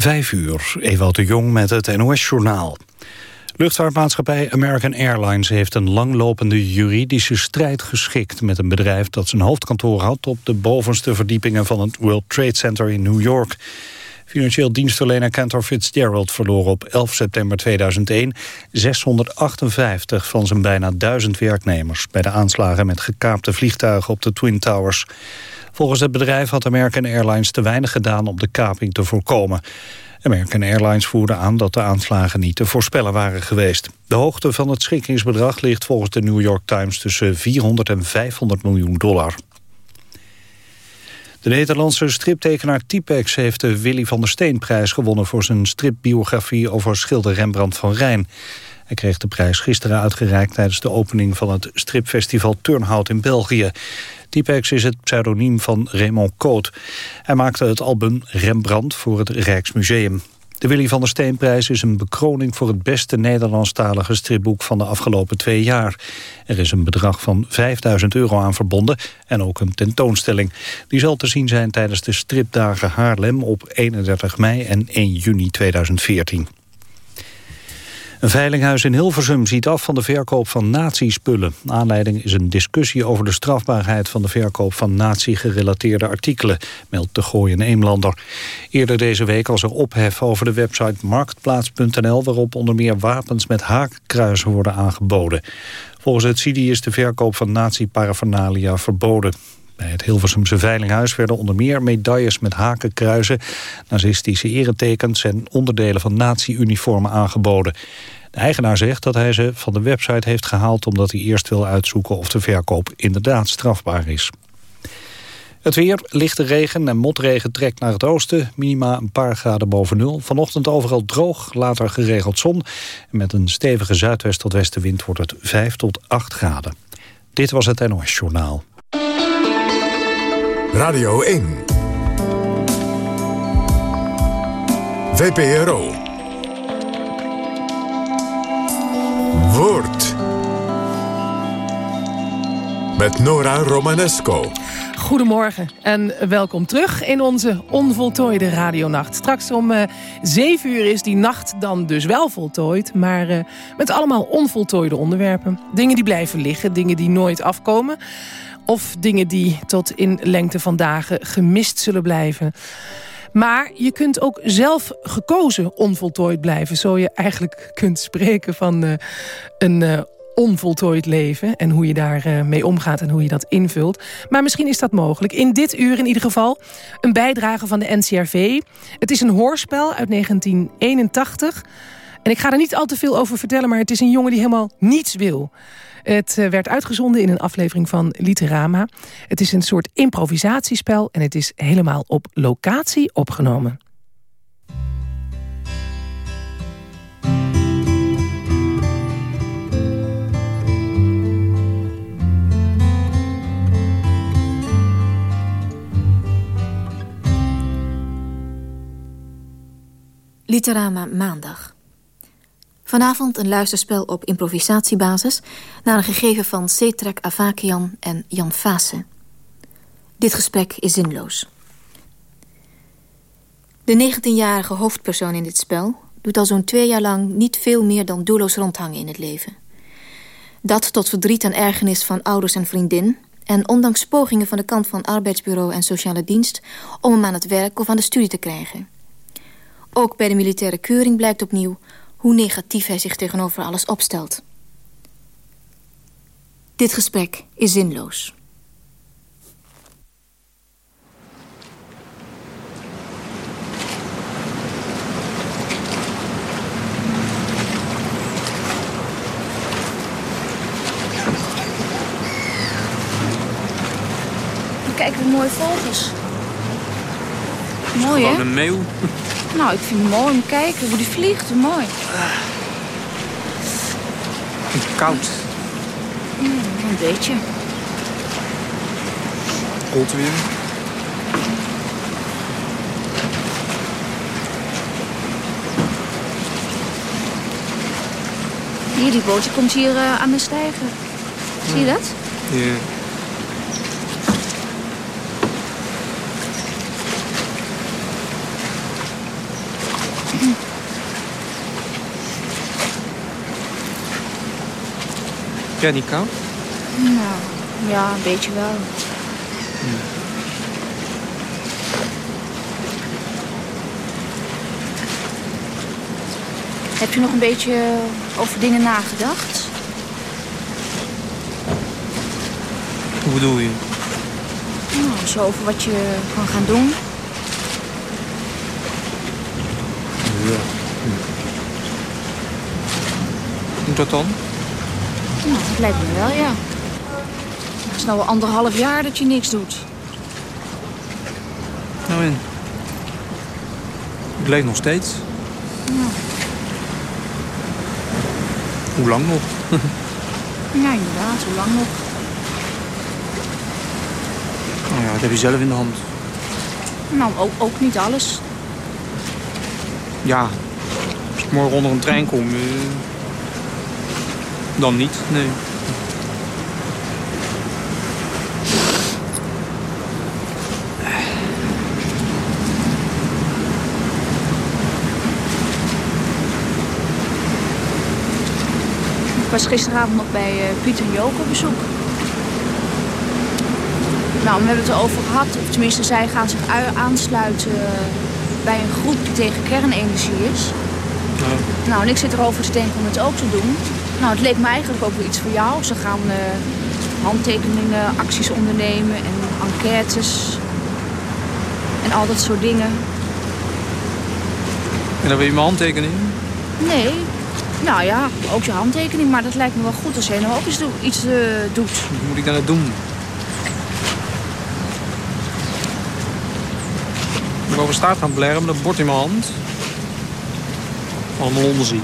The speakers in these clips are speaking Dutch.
Vijf uur, Ewout de Jong met het NOS-journaal. Luchtvaartmaatschappij American Airlines heeft een langlopende juridische strijd geschikt met een bedrijf dat zijn hoofdkantoor had op de bovenste verdiepingen van het World Trade Center in New York. Financieel dienstverlener Cantor Fitzgerald verloor op 11 september 2001 658 van zijn bijna 1000 werknemers bij de aanslagen met gekaapte vliegtuigen op de Twin Towers. Volgens het bedrijf had American Airlines te weinig gedaan om de kaping te voorkomen. American Airlines voerde aan dat de aanslagen niet te voorspellen waren geweest. De hoogte van het schikkingsbedrag ligt volgens de New York Times tussen 400 en 500 miljoen dollar. De Nederlandse striptekenaar Typex heeft de Willy van der Steenprijs gewonnen... voor zijn stripbiografie over schilder Rembrandt van Rijn. Hij kreeg de prijs gisteren uitgereikt tijdens de opening van het stripfestival Turnhout in België. Typex is het pseudoniem van Raymond Coot. Hij maakte het album Rembrandt voor het Rijksmuseum. De Willy van der Steenprijs is een bekroning voor het beste Nederlandstalige stripboek van de afgelopen twee jaar. Er is een bedrag van 5000 euro aan verbonden en ook een tentoonstelling. Die zal te zien zijn tijdens de stripdagen Haarlem op 31 mei en 1 juni 2014. Een veilinghuis in Hilversum ziet af van de verkoop van nazi-spullen. Aanleiding is een discussie over de strafbaarheid van de verkoop van nazi-gerelateerde artikelen, meldt de Gooien Eemlander. Eerder deze week was er ophef over de website marktplaats.nl waarop onder meer wapens met haakkruisen worden aangeboden. Volgens het CIDI is de verkoop van nazi-paraphernalia verboden. Bij het Hilversumse Veilinghuis werden onder meer medailles met hakenkruizen, nazistische eretekens en onderdelen van nazi-uniformen aangeboden. De eigenaar zegt dat hij ze van de website heeft gehaald omdat hij eerst wil uitzoeken of de verkoop inderdaad strafbaar is. Het weer, lichte regen en motregen trekt naar het oosten. Minima een paar graden boven nul. Vanochtend overal droog, later geregeld zon. En met een stevige zuidwest tot westenwind wordt het 5 tot 8 graden. Dit was het NOS Journaal. Radio 1. VPRO. Woord. Met Nora Romanesco. Goedemorgen en welkom terug in onze onvoltooide radionacht. Straks om uh, 7 uur is die nacht dan dus wel voltooid... maar uh, met allemaal onvoltooide onderwerpen. Dingen die blijven liggen, dingen die nooit afkomen... Of dingen die tot in lengte van dagen gemist zullen blijven. Maar je kunt ook zelf gekozen onvoltooid blijven. Zo je eigenlijk kunt spreken van uh, een uh, onvoltooid leven... en hoe je daarmee uh, mee omgaat en hoe je dat invult. Maar misschien is dat mogelijk. In dit uur in ieder geval een bijdrage van de NCRV. Het is een hoorspel uit 1981... En ik ga er niet al te veel over vertellen, maar het is een jongen die helemaal niets wil. Het eh, werd uitgezonden in een aflevering van Literama. Het is een soort improvisatiespel en het is helemaal op locatie opgenomen. Literama maandag. Vanavond een luisterspel op improvisatiebasis... naar een gegeven van Cetrek Avakian en Jan Vase. Dit gesprek is zinloos. De 19-jarige hoofdpersoon in dit spel... doet al zo'n twee jaar lang niet veel meer dan doelloos rondhangen in het leven. Dat tot verdriet en ergernis van ouders en vriendin... en ondanks pogingen van de kant van arbeidsbureau en sociale dienst... om hem aan het werk of aan de studie te krijgen. Ook bij de militaire keuring blijkt opnieuw hoe negatief hij zich tegenover alles opstelt. Dit gesprek is zinloos. Kijk wat mooie vogels. Mooi, hè? Een meeuw. Nou, ik vind het mooi om te kijken hoe die vliegt. Mooi. Koud. Mm, een beetje. Koud weer. Hier, die bootje komt hier uh, aan de stijger. Zie je dat? Ja. Jij niet koud? Nou, ja, een beetje wel. Heb je nog een beetje over dingen nagedacht? Hoe bedoel je? Nou, zo over wat je kan gaan doen. Ja. Moet dat dan? Nou, dat lijkt me wel, ja. Het is nou al anderhalf jaar dat je niks doet. Nou en? Ik leef nog steeds. Hoe lang nog? Ja, inderdaad. Hoe lang nog? Nou ja, dat heb je zelf in de hand. Nou, ook, ook niet alles. Ja, als ik morgen onder een trein kom, eh, dan niet, nee. Ik was gisteravond nog bij eh, Piet en Joop op bezoek. Nou, we hebben het erover gehad. Of tenminste, zij gaan zich ui- aansluiten eh, bij een groep die tegen kernenergie is. Nou, en ik zit erover te denken om het ook te doen. Nou, het leek me eigenlijk ook wel iets voor jou. Ze gaan eh, handtekeningen, acties ondernemen en enquêtes. En al dat soort dingen. En dan wil je mijn handtekening? Nee, nou ja, ook je handtekening. Maar dat lijkt me wel goed als jij nou ook doe- iets eh, doet. Hoe moet ik dan het doen? Ik boven staat gaan blaren met een bord in mijn hand. Allemaal onderzien.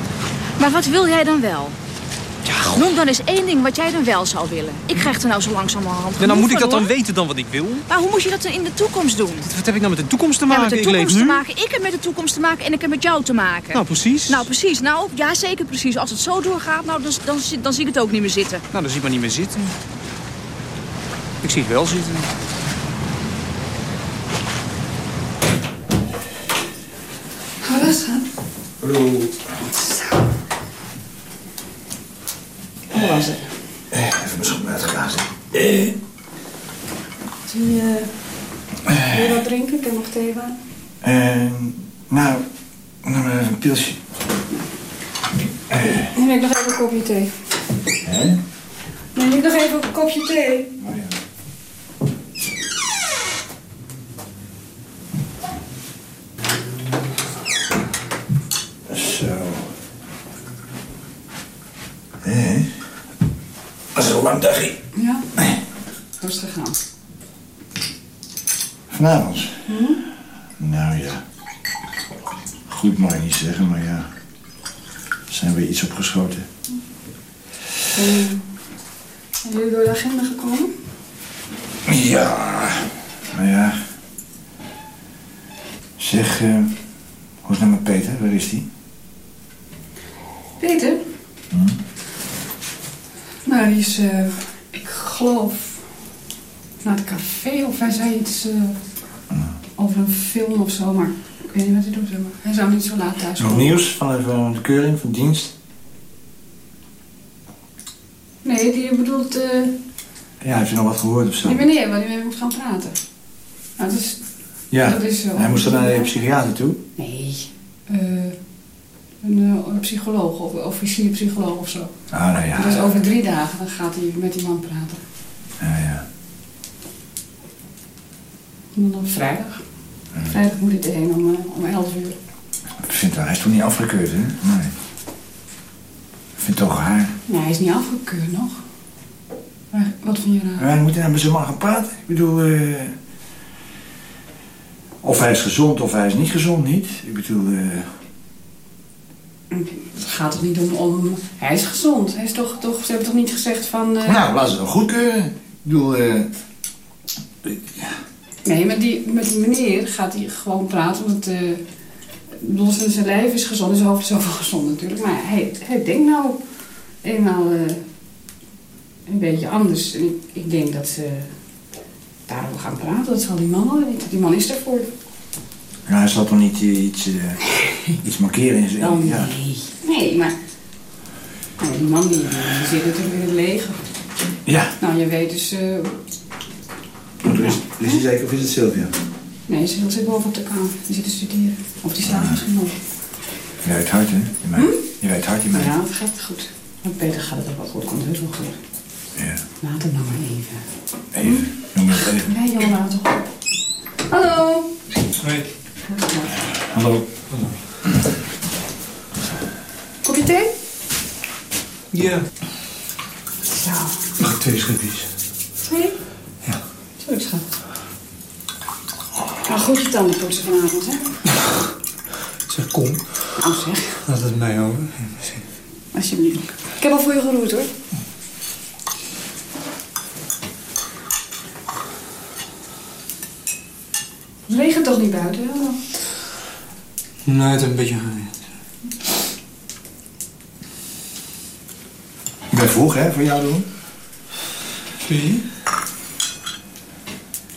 Maar wat wil jij dan wel? Noem dan eens één ding wat jij dan wel zou willen. Ik krijg er nou zo langzamerhand Ja, dan moet ik van, dat dan weten dan wat ik wil? Maar hoe moet je dat dan in de toekomst doen? Wat heb ik nou met de toekomst te Ja, maken? met de ik leef te maken. Ik heb met de toekomst te maken en ik heb met jou te maken. Nou, precies. Nou, precies. Nou, ja, zeker precies. Als het zo doorgaat, nou, dan, dan, zie- dan zie ik het ook niet meer zitten. Nou, dan zie ik maar niet meer zitten. Ik zie het wel zitten. Hallo. Hallo. Hoe was het? Eh, Even mijn schoenen uitgeblazen. Zie je... Wil je? Ik heb nog thee van. Eh, nou, nog maar even een pilsje. Neem ik nog even een kopje thee. Hè? Neem ik nog even een kopje thee. Oh ja. Zo. Hé. Dat is een lang dagje. Ja? Rustig gaan. Vanavond? Nou ja. Mag ik niet zeggen, maar ja. Zijn we iets opgeschoten? Zijn jullie door de agenda gekomen? Ja. Nou ja. Zeg, eh, hoe is het nou met Peter? Waar is die? Peter? Nou, die is, eh, ik geloof, naar het café of hij zei iets eh, over een film of zo, maar ik weet niet wat hij doet. Maar hij zou niet zo laat thuis Nog nieuws van de, de keuring van dienst? Nee, die bedoelt eh, Ja, heeft u nog wat gehoord of zo? die meneer waar hij mee moet gaan praten. Nou, dat is, Ja, dat is zo. hij moest dan naar de psychiater toe. Nee. eh, een, eh, een psycholoog of officier psycholoog of zo. Ah, nou ja. Dat is over drie dagen, dan gaat hij met die man praten. Ja, ja. En dan op vrijdag. Vrijdag moet hij erheen om, om 11 uur. Ik vind hij is toch niet afgekeurd, hè? Nee. Ik vind het toch raar. Nee, hij is niet afgekeurd nog. Maar wat vind je raar? Maar moet hij nou met man gaan praten? Ik bedoel, eh, of hij is gezond of hij is niet gezond, niet? Ik bedoel, eh, Het gaat toch niet om, om... Hij is gezond. Hij is toch, toch, ze hebben toch niet gezegd van... eh, nou, laten ze hem goedkeuren. Ik bedoel, eh, ja. Nee, met die, met die meneer gaat hij gewoon praten. Want bedoel, zijn zijn lijf is gezond. Zijn hoofd is gezond natuurlijk. Maar hij, hij denkt nou eenmaal eh, een beetje anders. En ik, ik denk dat ze daarover gaan praten. Dat zal die man wel weten. Die man is ervoor. Ja, hij zal toch niet iets... eh, iets markeren in zijn... Oh nee. Ja. Nee, maar... Nou, die man die, die zit natuurlijk in het leger. ja. Nou, je weet dus... Moet is, is hij zeker of is het Sylvia? Nee, ze zit boven op de kamer. Die zit te studeren. Of die slaapt misschien nog. Je weet hard, hè? Je, meid. je weet hard, je meid. Ja, dat gaat goed. Maar Peter gaat het ook wel goed. Komt heus wel goed. Ja. Laat hem nou maar even. Even. Noem het even. Nee, jongen, laat toch op. Hallo. Hoi. Hallo. Kopje thee? Ja. Ja. Mag ik twee schipjes? Twee? Ja. Sorry, schat. Nou, goed je tanden poetsen vanavond, hè? Zeg, kom. Nou zeg, Laat het mij over. alsjeblieft. Ik heb al voor je geroerd, hoor. Het regent toch niet buiten, hè? Nee, het is een beetje geregend. Ik ben vroeg, hè, voor jou doen? Zie je?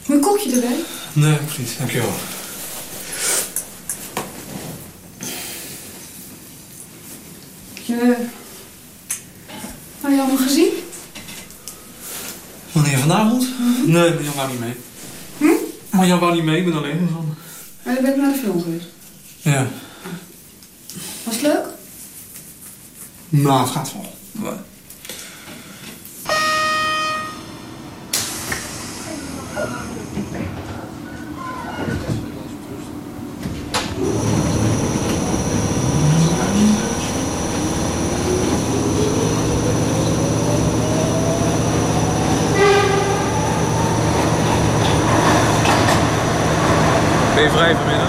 Moet een koekje erbij? Nee, niet. Dankjewel. Je... Nou, je allemaal gezien? Wanneer vanavond? Nee, Marjan wou niet mee. Hm? Marjan wou niet mee, ik ben alleen. Maar dan ben ik naar de film geweest. Ja. Was het leuk? Nou, het gaat wel. Ben je vrij vanmiddag?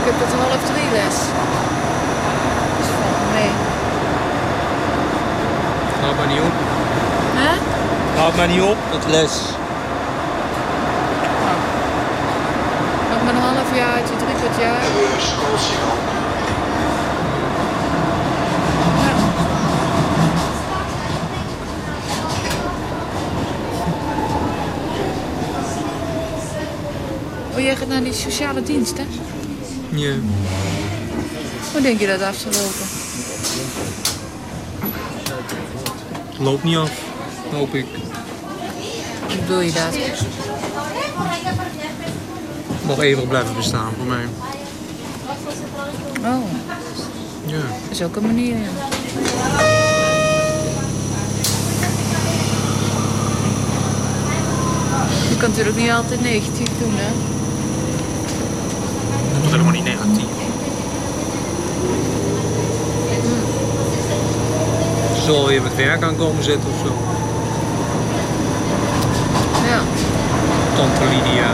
Ik heb tot een half drie les. Dus valt mee. Houd maar niet op. Hè? Houd maar les. Nog maar een half jaar drie kwart jaar. Ja. Oh, jij gaat naar die sociale dienst, hè? Ja. Hoe denk je dat af te lopen? Loopt niet af, hoop ik. Hoe bedoel je dat? Mag eeuwig blijven bestaan voor mij. Oh, Ja. dat is ook een manier, ja. Je kan natuurlijk niet altijd negatief doen, hè? Dat is helemaal niet negatief. Ze zal weer met werk aan komen zetten of zo. Ja. Tante Lydia.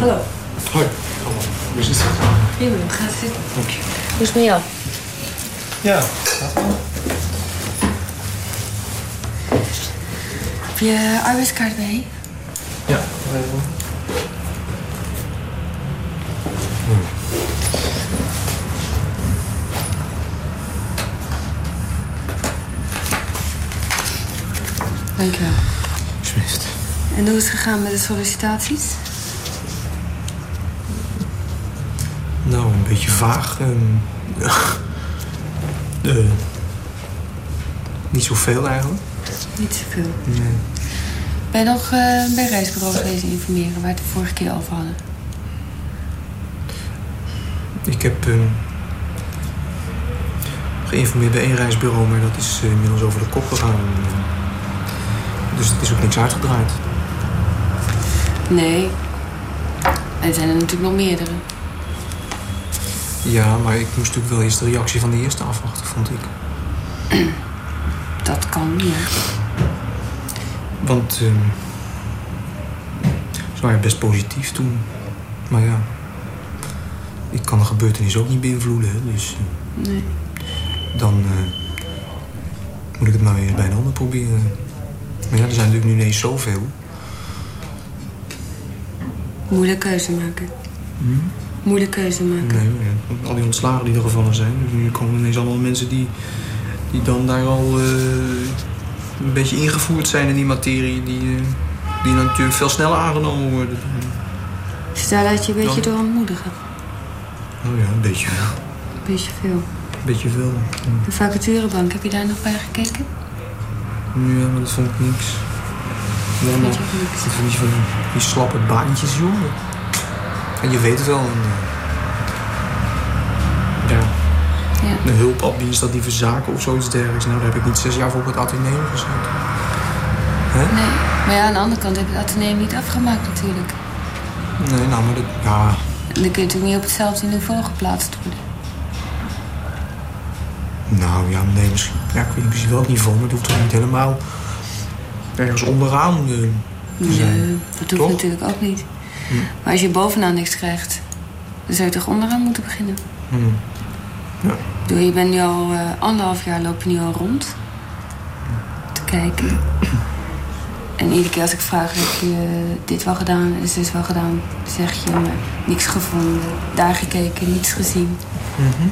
Hallo. Hoi. Hallo. Hoe is het? Prima, ga zitten. Dank je. Hoe is het met jou? Ja. Heb je arbeidskaart bij? Ja. Dankjewel. Alsjeblieft. En hoe is het gegaan met de sollicitaties? Nou, een beetje vaag. en eh, niet zoveel eigenlijk. Niet zoveel. Nee. Ben je nog eh, bij reisbureaus wezen informeren waar we het de vorige keer over hadden? Ik heb ehm, geïnformeerd bij één reisbureau, maar dat is eh, inmiddels over de kop gegaan. Dus het is ook niks uitgedraaid. Nee. Er zijn er natuurlijk nog meerdere. Ja, maar ik moest natuurlijk wel eerst de reactie van de eerste afwachten, vond ik. Dat kan, ja. Want ehm, ze waren best positief toen. Maar ja, ik kan de gebeurtenis ook niet beïnvloeden. Hè, dus eh, Nee. dan eh, moet ik het maar weer bij een ander proberen. Maar ja, er zijn natuurlijk nu ineens zoveel. Moeilijk keuze maken. Moeilijk keuze maken. Nee, ja, al die ontslagen die er gevallen zijn. Dus nu komen ineens allemaal mensen die, die dan daar al eh, een beetje ingevoerd zijn in die materie... die, eh, die dan natuurlijk veel sneller aangenomen worden. Stel dat je een beetje Dan- door ontmoedigen. Oh ja, een beetje veel. Een beetje veel. Een beetje veel. De vacaturebank, heb je daar nog bij gekeken? Ja, maar dat vond ik niks. Dat vind je van die, die slappe baantjes, joh. En je weet het wel. eh, ja, Ja. een hulpadministratieve zaken of zoiets dergelijks. Nou, daar heb ik niet zes jaar voor op het ateneum gezeten. Hè? Nee. Maar ja, aan de andere kant heb je het ateneum niet afgemaakt natuurlijk. Nee, nou, maar dat, ja, dan kun je natuurlijk niet op hetzelfde niveau geplaatst worden. nou ja, nee, misschien. Ja, ik weet misschien wel het niveau, maar het hoeft toch niet helemaal ergens onderaan eh, te zijn. Nee, dat hoeft Toch? natuurlijk ook niet. Hm. Maar als je bovenaan niks krijgt, dan zou je toch onderaan moeten beginnen. Hm. Ik bedoel, je bent nu al eh, anderhalf jaar loop je nu al rond te kijken. En iedere keer als ik vraag, heb je dit wel gedaan, is dit wel gedaan, zeg je maar niks gevonden, daar gekeken, niets gezien. Mhm.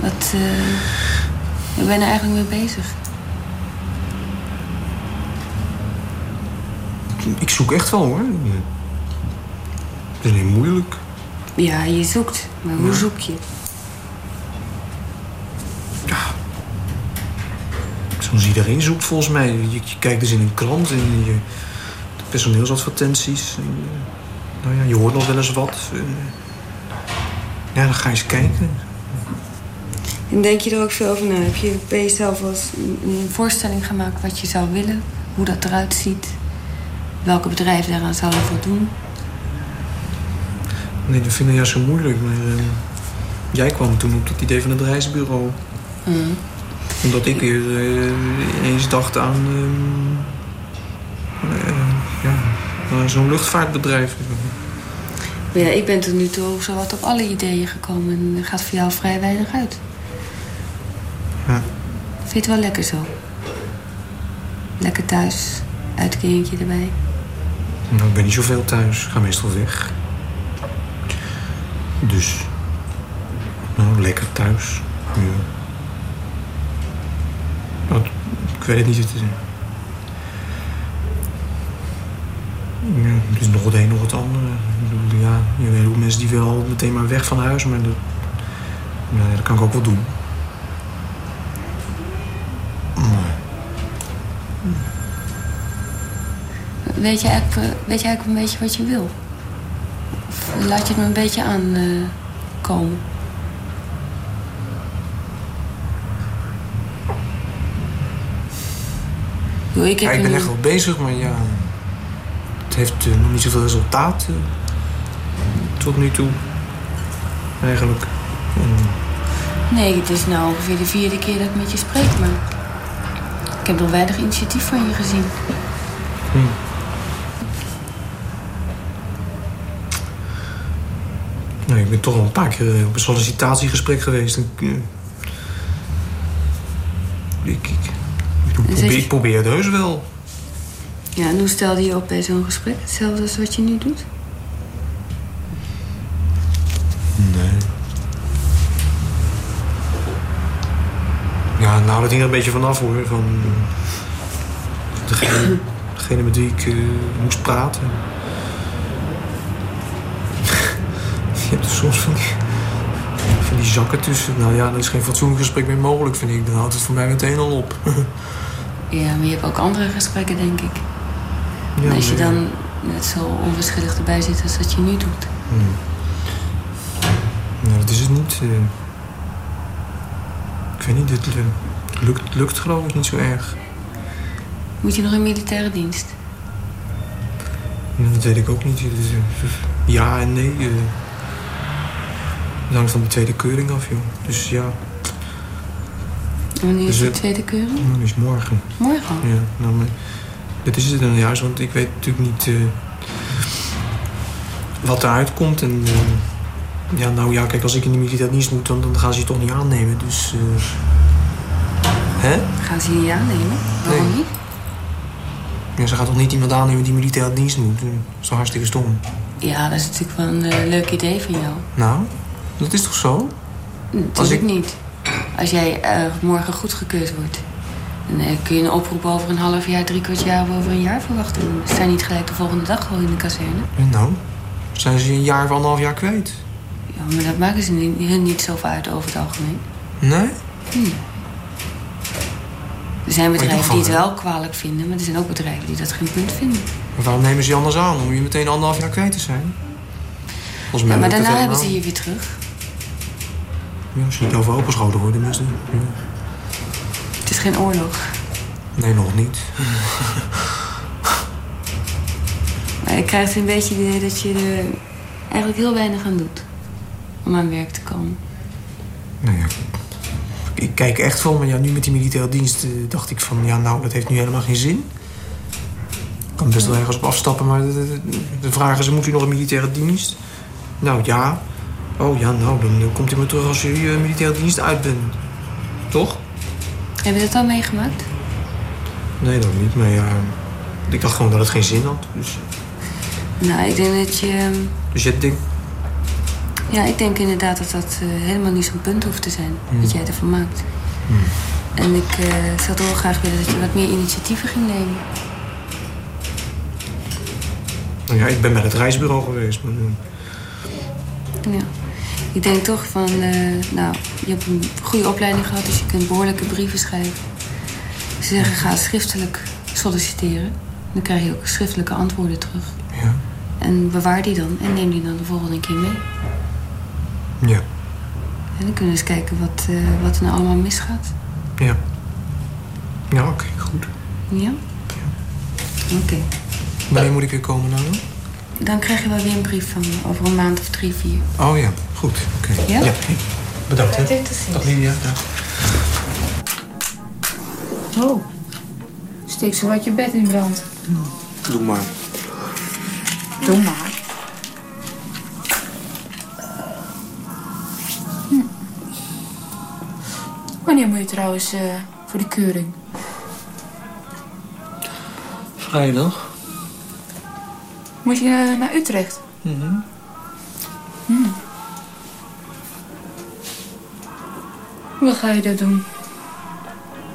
Wat, eh ik ben er eigenlijk mee bezig. Ik zoek echt wel, hoor. Het is niet moeilijk. Ja, je zoekt, maar hoe Ja. zoek je? Zoals iedereen zoekt volgens mij. Je, je kijkt dus in een krant en je, de personeelsadvertenties. En, eh, nou ja, je hoort nog wel eens wat. eh. ja, dan ga je eens kijken. En denk je er ook veel over na? Heb je bij jezelf wel eens een, een voorstelling gemaakt wat je zou willen? Hoe dat eruit ziet? Welke bedrijven daaraan zouden voldoen? Nee, dat vind ik juist zo moeilijk. Maar eh, jij kwam toen op dat idee van het reisbureau. Mm. Omdat ik weer eh, ineens dacht aan... eh, eh, ja, zo'n luchtvaartbedrijf. Maar ja, ik ben tot nu toe zowat op alle ideeën gekomen. En er gaat voor jou vrij weinig uit. Ja. Vind je het wel lekker zo? Lekker thuis, uitkeringje erbij. Nou, ik ben niet zoveel thuis. Ik ga meestal weg. Dus... Nou, lekker thuis. Ja. Nou, ik weet het niet. Het is, ja, het is nog het een, nog het bedoel, ja, je weet hoe mensen die al meteen maar weg van huis. Maar dat kan ik ook wel doen. Maar, Weet je, eigenlijk, eh, weet je eigenlijk een beetje wat je wil? Of laat je het me een beetje aankomen? komen? Ik bedoel, ik ja, ik ben echt wel bezig, maar ja... Het heeft eh, nog niet zoveel resultaat. eh, tot nu toe. Eigenlijk. En, Nee, het is nou ongeveer de vierde keer dat ik met je spreek, maar... Ik heb nog weinig initiatief van je gezien. hm. Nee, ik ben toch al een paar keer eh, op een sollicitatiegesprek geweest. Ik, eh, ik, ik, ik probeer, het heus wel. Ja, en hoe stelde je op bij zo'n gesprek? Hetzelfde als wat je nu doet? Nee. Ja, nou, dat hing er een beetje vanaf hoor. Van degene, degene met wie ik eh, moest praten. Je hebt er soms van die, van die zakken tussen. Nou ja, er is geen fatsoenlijk gesprek meer mogelijk, vind ik. Dan houdt het voor mij meteen al op. Ja, maar je hebt ook andere gesprekken, denk ik. Ja, als je dan net zo onverschillig erbij zit als dat je nu doet. Hmm. Nou, dat is het niet. eh. ik weet niet, het eh, lukt, lukt geloof ik niet zo erg. Moet je nog in militaire dienst? Ja, dat weet ik ook niet. Ja en nee. eh. Het hangt van de tweede keuring af, joh. Dus ja, wanneer is Dus de tweede keuring? nou, dat is morgen. Morgen? Ja, nou, maar dat is het dan juist, want ik weet natuurlijk niet eh, wat eruit komt. En eh, ja, nou ja, kijk, als ik in de militaire dienst moet, dan, dan gaan ze je toch niet aannemen. Dus, eh, hè? Gaan ze je niet aannemen? Waarom Nee. niet? Ja, ze gaat toch niet iemand aannemen die militaire dienst moet? Dat is toch hartstikke stom. Ja, dat is natuurlijk wel een leuk idee van jou. Nou, dat is toch zo? Natuurlijk Als ik- niet. Als jij eh, morgen goedgekeurd wordt dan kun je een oproep over een half jaar, drie kwart jaar of over een jaar verwachten. Ze zijn niet gelijk de volgende dag al in de kazerne. En nou, zijn ze een jaar of anderhalf jaar kwijt? Ja, maar dat maken ze niet, hun niet zoveel uit over het algemeen. Nee? Er zijn bedrijven die het wel kwalijk vinden, maar er zijn ook bedrijven die dat geen punt vinden. Maar waarom nemen ze je anders aan? Om je meteen anderhalf jaar kwijt te zijn? Ja, maar daarna hebben ze je weer terug. Ja, als je niet over opengeschoten wordt, tenminste. Ja. Het is geen oorlog. Nee, nog niet. Maar je krijgt een beetje het idee dat je er eigenlijk heel weinig aan doet om aan werk te komen. Nou ja, ik kijk echt van, maar ja, nu met die militaire dienst eh, dacht ik van... ja, nou, dat heeft nu helemaal geen zin. Ik kan best wel ergens op afstappen, maar de, de, de vraag is... moet u nog een militaire dienst? Nou, ja. Oh ja, nou, dan komt u maar terug als u eh, militaire dienst uit bent. Toch? Heb je dat al meegemaakt? Nee, dat niet, maar ja... Ik dacht gewoon dat het geen zin had, dus... Nou, ik denk dat je... ehm, Dus je denkt... Ja, ik denk inderdaad dat dat eh, helemaal niet zo'n punt hoeft te zijn. Dat jij ervan maakt. En ik eh, zou toch wel graag willen dat je wat meer initiatieven ging nemen. Nou ja, ik ben bij het reisbureau geweest, maar... Ja. Ik denk toch van, eh, nou, je hebt een goede opleiding gehad, dus je kunt behoorlijke brieven schrijven. Ze zeggen, ga schriftelijk solliciteren. Dan krijg je ook schriftelijke antwoorden terug. Ja. En bewaar die dan en neem die dan de volgende keer mee. Ja. En dan kunnen we eens kijken wat, eh, wat er nou allemaal misgaat. Ja. Ja, oké, goed. Ja? Oké. Wanneer moet ik weer komen nou? dan? Dan krijg je wel weer een brief van me over een maand of drie, vier. Oh ja, goed. Oké. Ja? Bedankt, hè. Tot Lydia. Dag. Oh, steek zo wat je bed in brand. Doe maar. Doe maar. Hm. Wanneer moet je trouwens eh, voor de keuring? Vrijdag. Moet je eh, naar Utrecht? Mhm. Hm. Wat ga je daar doen?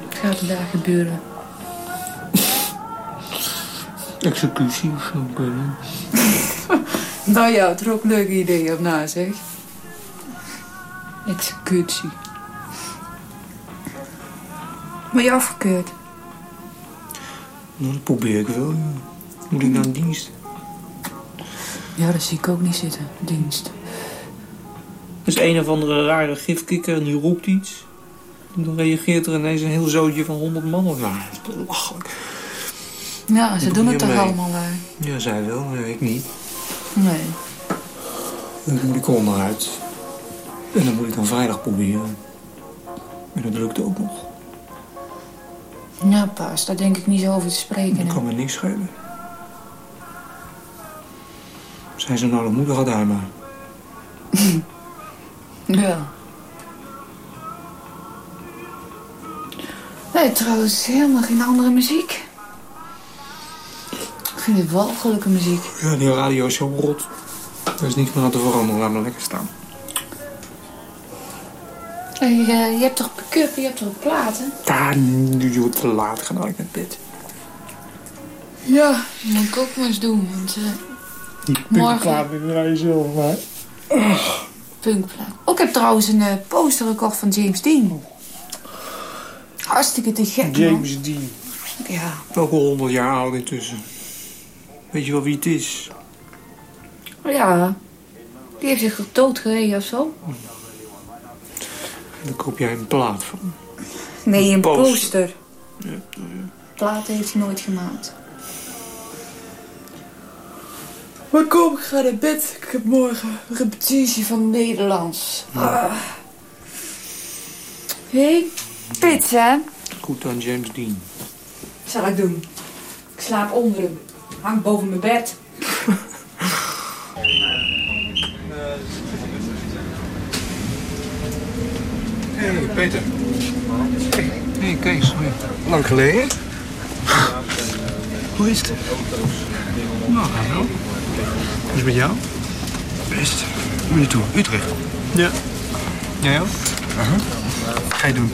Wat gaat er daar gebeuren? Executie of zo. Nou ja, er ook leuke ideeën op na, zeg. Executie. Ben je afgekeurd? Nou, dat probeer ik wel. Moet ik naar dienst? Ja, dat zie ik ook niet zitten. Dienst. Is een of andere rare gifkikker en die roept iets. En dan reageert er ineens een heel zootje van honderd man op. Nou, dat is belachelijk. Ja, ze doen doe het toch mee. allemaal? Ja, zij wel, maar ik niet. Nee. Dan moet ik onderuit. En dan moet ik dan vrijdag proberen. En dat lukt ook nog. Ja, paas, daar denk ik niet zo over te spreken. Dat hè. kan me niks schelen. Zijn ze nou de moeder hij maar. Ja. Nee, trouwens, helemaal geen andere muziek. Ik vind het walgelijke muziek. Ja, die radio is zo rot. Er is niks meer aan te veranderen. Laat maar lekker staan. Hey, eh, je hebt toch pick-up, je hebt toch platen? Ja, nu wordt het te laat. Ga nou ik naar bed. Ja, dat moet ik ook maar eens doen, want eh Die Morgen. draai je zelf maar. Punkplaat. Ook heb trouwens een eh, poster gekocht van James Dean. Hartstikke te gek, man. James Dean. Ja. Ook al honderd jaar oud intussen. Weet je wel wie het is? Ja. Die heeft zich doodgereden of zo. Daar koop jij een plaat van. Nee, een Poster. poster. Ja, Platen heeft hij nooit gemaakt. Maar kom, ik ga naar bed. Ik heb morgen repetitie van Nederlands. Ah. Hé, pizza. Goed aan James Dean. Zal ik doen. Ik slaap onder hem. Hang boven mijn bed. Hé, hey, Peter. Hé, hey, Kees. Lang geleden. Hoe is het? Nou, wel. Hoe is met jou? Best. Je toe? Utrecht? Ja. Jij ook? Ga je doen.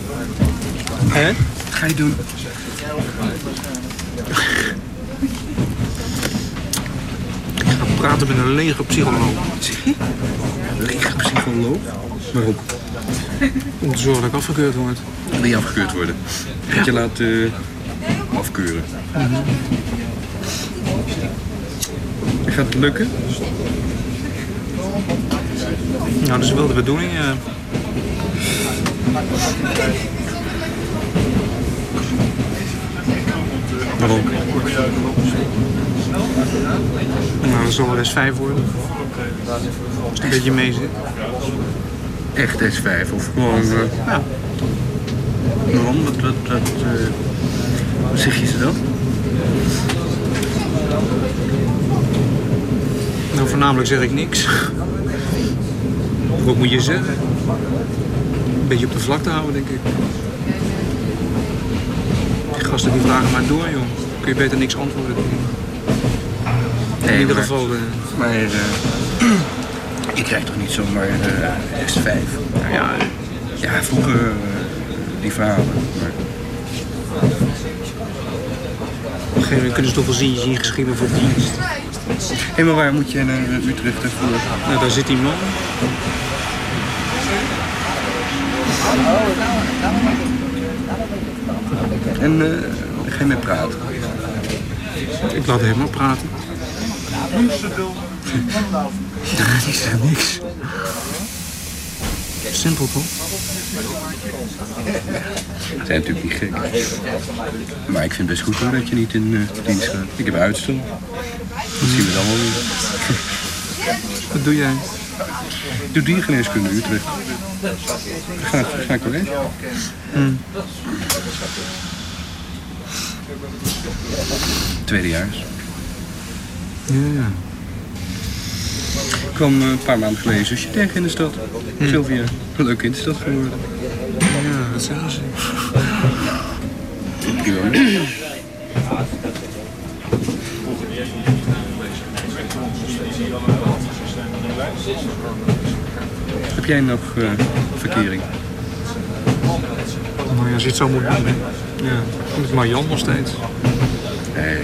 Hè? Ga je doen. Ik ga praten met een lege psycholoog. Een lege psycholoog? Waarom? Om te zorgen dat ik afgekeurd word. Wil je afgekeurd worden? Dat je laat uh, afkeuren. Gaat het lukken? Nou, dat is wel de bedoeling, ja. Waarom? Nou, dat zal wel S5 worden. Als het een beetje mee zit. Echt S5 of gewoon... Uh... Ja. Waarom? Wat, wat, wat, uh... zeg je ze dan? Voornamelijk zeg ik niks. Wat moet je zeggen? Een beetje op de vlakte houden, denk ik. Die gasten die vragen maar door, joh. Kun je beter niks antwoorden. Nee, In ieder geval... Uh... Maar uh, je krijgt toch niet zomaar uh, S5? Nou ja, ja vroeger die verhalen. Maar... Op een gegeven moment kunnen ze toch wel zien je ingeschreven voor dienst. Hé, maar waar moet jij naar Utrecht ervoor? Nou, daar zit die man. En uh, ga je mee praten? Ik laat hem maar praten. Dat is er niks. Simpel toch? Zijn natuurlijk niet gek. Maar ik vind het best goed hoor dat je niet in uh, dienst gaat. Ik heb uitstel. Dat zien we dan wel weer. Wat doe jij? Ik doe diergeneeskunde Utrecht. Ga, ga ik wel heen. Hmm. Tweedejaars. Ja, ja. Ik kwam een paar maanden geleden zusje tegen in de stad. Hmm. Sylvia, een leuke in de stad geworden. Ja, dat zeggen ze. Prima. Heb jij nog uh, verkering? Nou ja, als je het zo moet noemen. Ja, met Marjan nog steeds. Nee.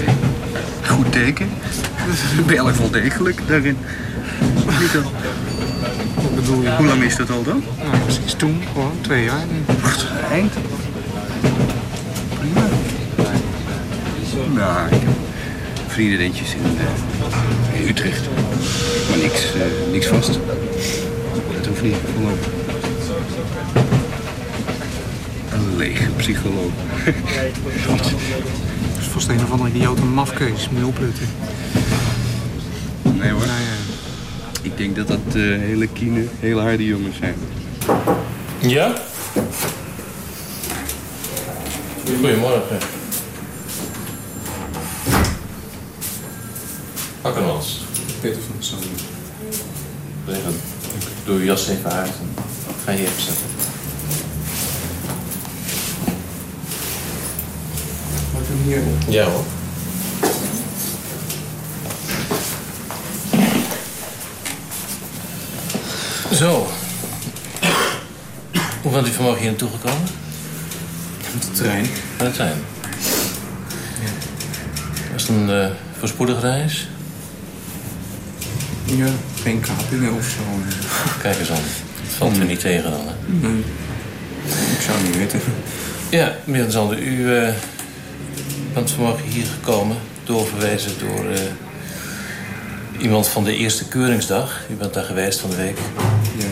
Goed teken. Al wel degelijk daarin? Niet dan? Wat bedoel je? Hoe lang is dat al dan? Nou, precies toen, gewoon twee jaar. Wacht, eind. Prima. Nou, ik heb vriendinnetjes in, uh, in Utrecht. Maar niks, uh, niks vast. Dat hoeft niet, voorlopig. Een lege psycholoog. Dat is vast een of andere idiote mafkees, mulputten. Nee hoor. Nou ja. Ik denk dat dat uh, hele kiene, hele harde jongens zijn. Ja? Goedemorgen. Akkermans. Peter van der Zoon. Regel. Doe je jas even uit en ga je even zetten. Mag ik hem hier? Ja hoor. Zo. Hoe bent u vanmorgen hier naartoe gekomen? Met de trein. Met de trein. Ja. Was het een uh, voorspoedige reis? Geen kapingen of zo. Kijk eens aan. Het valt u niet tegen dan, hè? Nee. Ik zou niet weten. Ja, meneer Zander, u uh, bent vanmorgen hier gekomen, doorverwezen door uh, iemand van de eerste keuringsdag. U bent daar geweest van de week. Ja.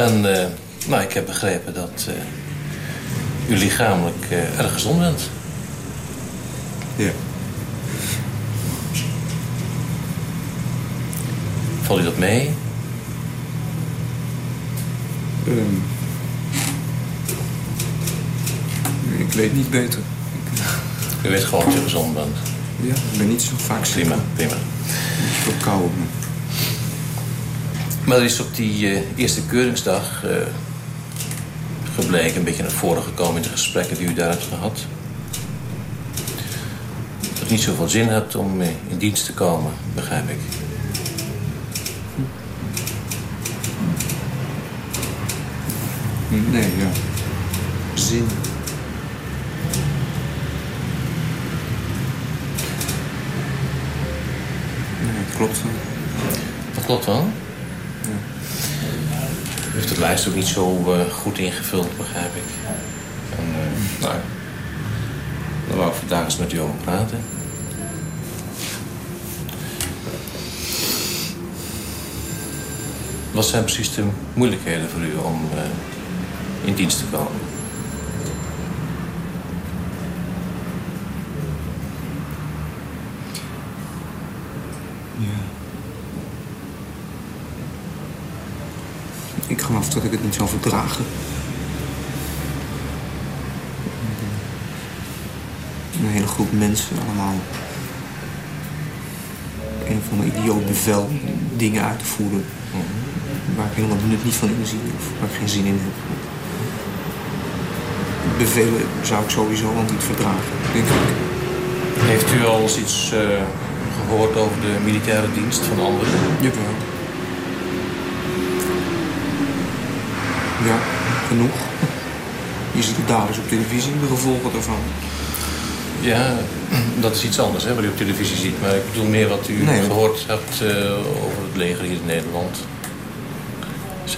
En uh, nou, ik heb begrepen dat u lichamelijk erg gezond bent. Ja. Valt u dat mee? Um, ik weet niet beter. U weet gewoon dat u gezond bent. Ja, ik ben niet zo vaak ziek. Prima, prima. Niet zo kou op me. Maar er is op die uh, eerste keuringsdag uh, gebleken, een beetje naar voren gekomen in de gesprekken die u daar hebt gehad. Dat het niet zoveel zin hebt om uh, in dienst te komen, begrijp ik. Nee, ja. Zin. Nee, dat klopt wel. Dat klopt wel. U heeft de lijst ook niet zo eh, goed ingevuld, begrijp ik. En, eh, nou, daar wou ik vandaag eens met u over praten. Wat zijn precies de moeilijkheden voor u om eh, in dienst te komen? Ja. Ik geloof dat ik het niet zal verdragen. Een hele groep mensen, allemaal een of ander idioot bevel dingen uit te voeren. Waar ik helemaal nut niet van inzie of waar ik geen zin in heb. Bevelen zou ik sowieso al niet verdragen, denk ik. Heeft u al eens iets eh, gehoord over de militaire dienst van anderen? Jawel. Ja, genoeg. Je ziet het dagelijks op televisie, de gevolgen daarvan. Ja, dat is iets anders hè, wat u op televisie ziet. Maar ik bedoel meer wat u Nee, gehoord hebt eh, over het leger hier in Nederland.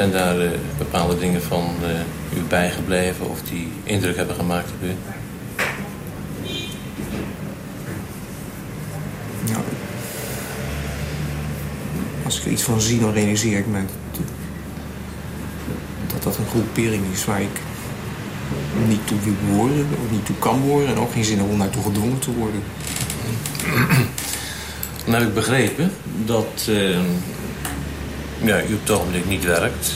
Zijn daar eh, bepaalde dingen van eh, u bijgebleven of die indruk hebben gemaakt op u? Ja. Als ik er iets van zie, dan realiseer ik me dat- dat een groepering is waar ik niet toe wil of niet toe kan behoren en ook geen zin heb om naartoe gedwongen te worden. Dan heb ik begrepen dat eh, ja, u op het ogenblik niet werkt.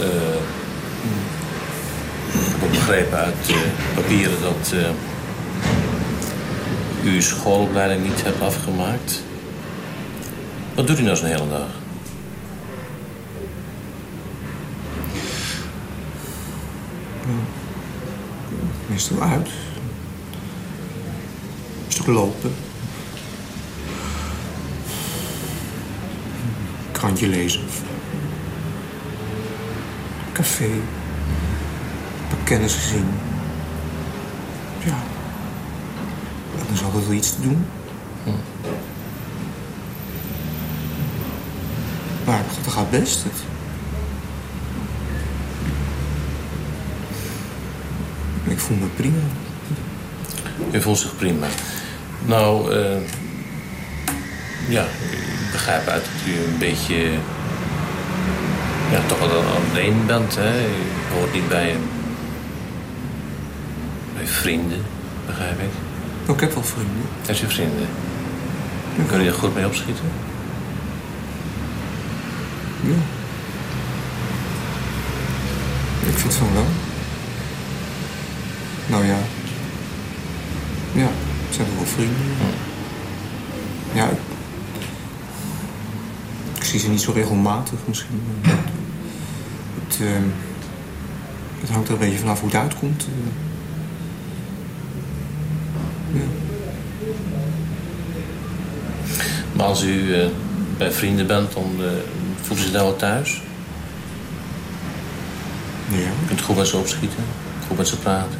Eh, ik heb begrepen uit eh, papieren dat eh, u uw schoolopleiding niet hebt afgemaakt. Wat doet u nou zo'n hele dag? Meestal uit. Een stuk lopen. Krantje lezen. Café. Een paar kennissen zien. Ja. En er is altijd wel iets te doen. Maar dat gaat best. Het, ik voel me prima. U voelt zich prima. Nou, eh, ja, begrijp uit dat u een beetje... Ja, toch wel alleen bent, hè? U hoort niet bij, bij vrienden, begrijp ik. Oh, ik heb wel vrienden. Heeft u vrienden? Kun je er goed mee opschieten? Ja. Ik vind van wel. Nou ja. Ja, het zijn toch wel vrienden. Ja, ik, ik zie ze niet zo regelmatig misschien. Het, eh, het hangt er een beetje vanaf hoe het uitkomt. eh. Ja. Maar als u eh, bij vrienden bent, dan eh, voelt u zich daar wel thuis? Ja. Je kunt goed met ze opschieten, goed met ze praten.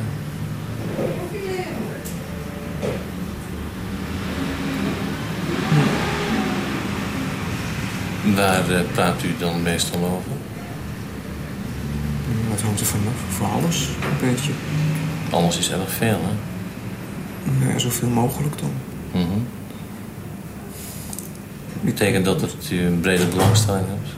Waar eh, praat u dan meestal over? Wat hangt er vanaf? Voor alles, een beetje. Alles is erg veel, hè? Ja, zoveel mogelijk dan. Mhm. Betekent dat dat u een brede belangstelling hebt?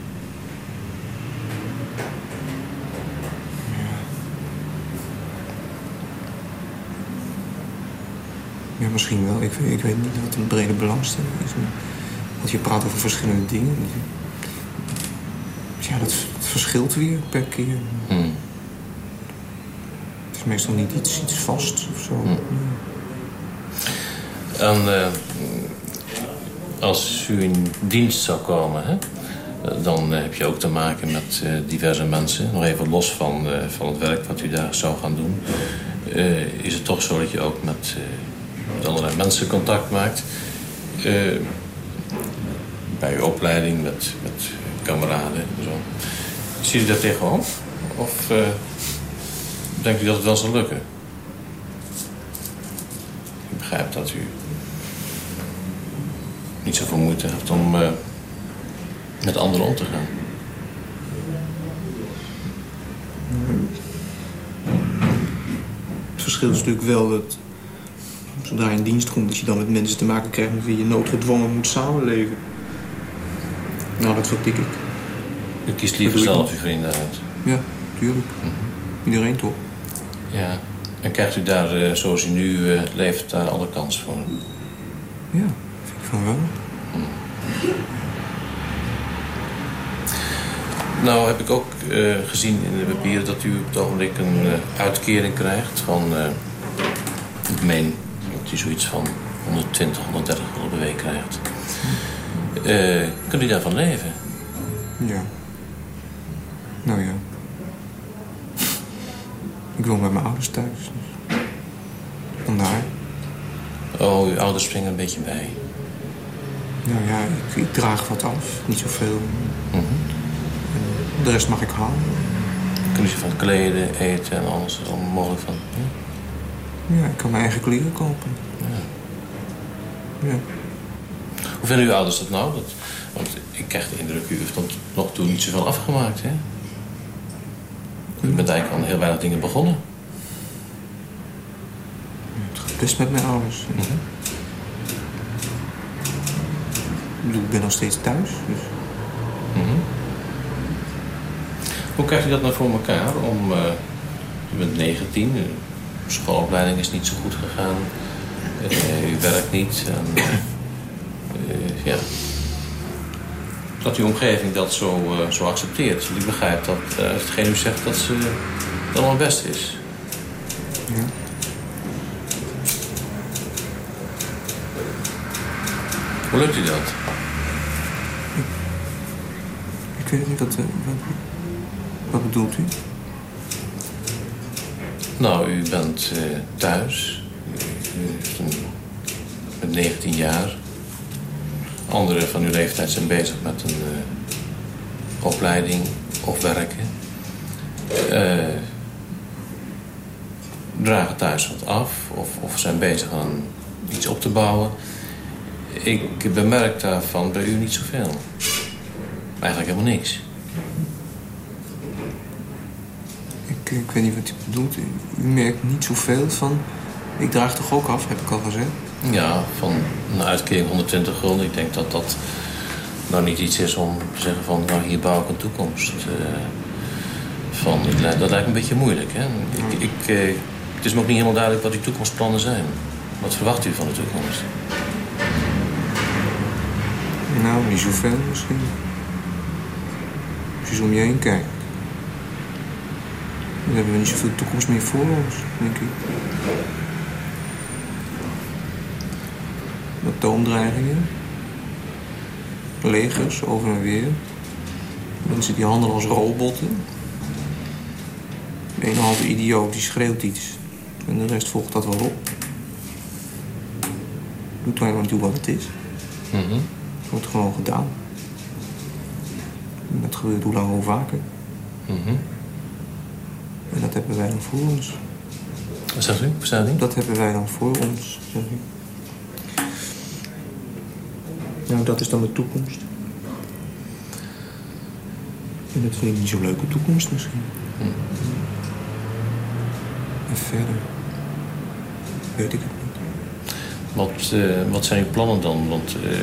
Ja, misschien wel. Ik, weet- ik weet niet wat een brede belangstelling is. Maar want je praat over verschillende dingen. Ja, dat, dat verschilt weer per keer. Hmm. Het is meestal niet iets, iets vast of zo. En eh, als u in dienst zou komen, hè, dan eh, heb je ook te maken met eh, diverse mensen. Nog even los van, van het werk wat u daar zou gaan doen. is het toch zo dat je ook met, met allerlei mensen contact maakt. Eh, bij opleiding met, met kameraden en zo. Ziet u daar tegenop? Of uh, denkt u dat het wel zal lukken? Ik begrijp dat u niet zoveel moeite hebt om uh, met anderen om te gaan. Het verschil is natuurlijk wel dat zodra je in dienst komt... dat je dan met mensen te maken krijgt met wie je noodgedwongen moet samenleven. Nou, dat vertik ik. U kiest liever zelf uw vrienden uit? Ja, tuurlijk. Iedereen toch? Ja. En krijgt u daar, uh, zoals u nu uh, leeft, daar alle kans voor? Ja, vind ik van wel. Hm. Nou heb ik ook uh, gezien in de papieren dat u op het ogenblik een uitkering krijgt van... ik meen dat u zoiets van 120, 130 euro per week krijgt. Kunt u daarvan leven? Ja. Nou ja. Ik woon bij mijn ouders thuis. Dus. Vandaar. Oh, uw ouders springen een beetje bij. Nou ja, ik, ik draag wat af. Niet zoveel. Mm De rest mag ik halen. Kunnen ze van kleden, eten en alles allemaal mogelijk van? Ja? ja, ik kan mijn eigen kleren kopen. Ja. ja. Hoe vinden uw ouders dat nou? Dat, want ik krijg de indruk, u heeft tot nog toe niet zoveel afgemaakt, hè? U bent eigenlijk aan heel weinig dingen begonnen. Het gaat best met mijn ouders. Mm -hmm. Ik bedoel, ik ben nog steeds thuis. Dus... Mm -hmm. Hoe krijg je dat nou voor elkaar? Om, uh, u bent 19, uw schoolopleiding is niet zo goed gegaan. Uh, u werkt niet. En, ja, dat uw omgeving dat zo, uh, zo accepteert. Want ik begrijp dat uh, hetgeen u zegt dat ze dat allemaal best is. Ja. Hoe lukt u dat? Ik, ik weet niet, wat, uh, wat, wat bedoelt u? Nou, u bent thuis. U, u bent 19 jaar. Anderen van uw leeftijd zijn bezig met een uh, opleiding of werken. Uh, dragen thuis wat af of, of zijn bezig aan iets op te bouwen. Ik bemerk daarvan bij u niet zoveel. Eigenlijk helemaal niks. Ik, ik weet niet wat u bedoelt. U merkt niet zoveel van... Ik draag toch ook af, heb ik al gezegd. Ja, van een uitkering 120 gulden. Ik denk dat dat nou niet iets is om te zeggen van... nou, hier bouw ik een toekomst uh, van. Dat lijkt me een beetje moeilijk. Hè? Ik, ik, uh, het is me ook niet helemaal duidelijk wat uw toekomstplannen zijn. Wat verwacht u van de toekomst? Nou, niet zoveel misschien. Als je zo om je heen kijkt. Dan hebben we niet zoveel toekomst meer voor ons, denk ik. Atoomdreigingen. Legers over en weer. Mensen die handelen als robotten. De ene halve idioot die schreeuwt iets. En de rest volgt dat wel op. Doet maar niet toe wat het is. Mm -hmm. Het wordt gewoon gedaan. En dat gebeurt hoe lang hoe vaker. Mm -hmm. En dat hebben wij dan voor ons. Wat zegt u? Dat hebben wij dan voor ons, zeg ik. Nou, dat is dan de toekomst. En dat vind ik niet zo'n leuke toekomst misschien. Hm. En verder weet ik het niet. Wat, uh, wat zijn uw plannen dan? Want uh,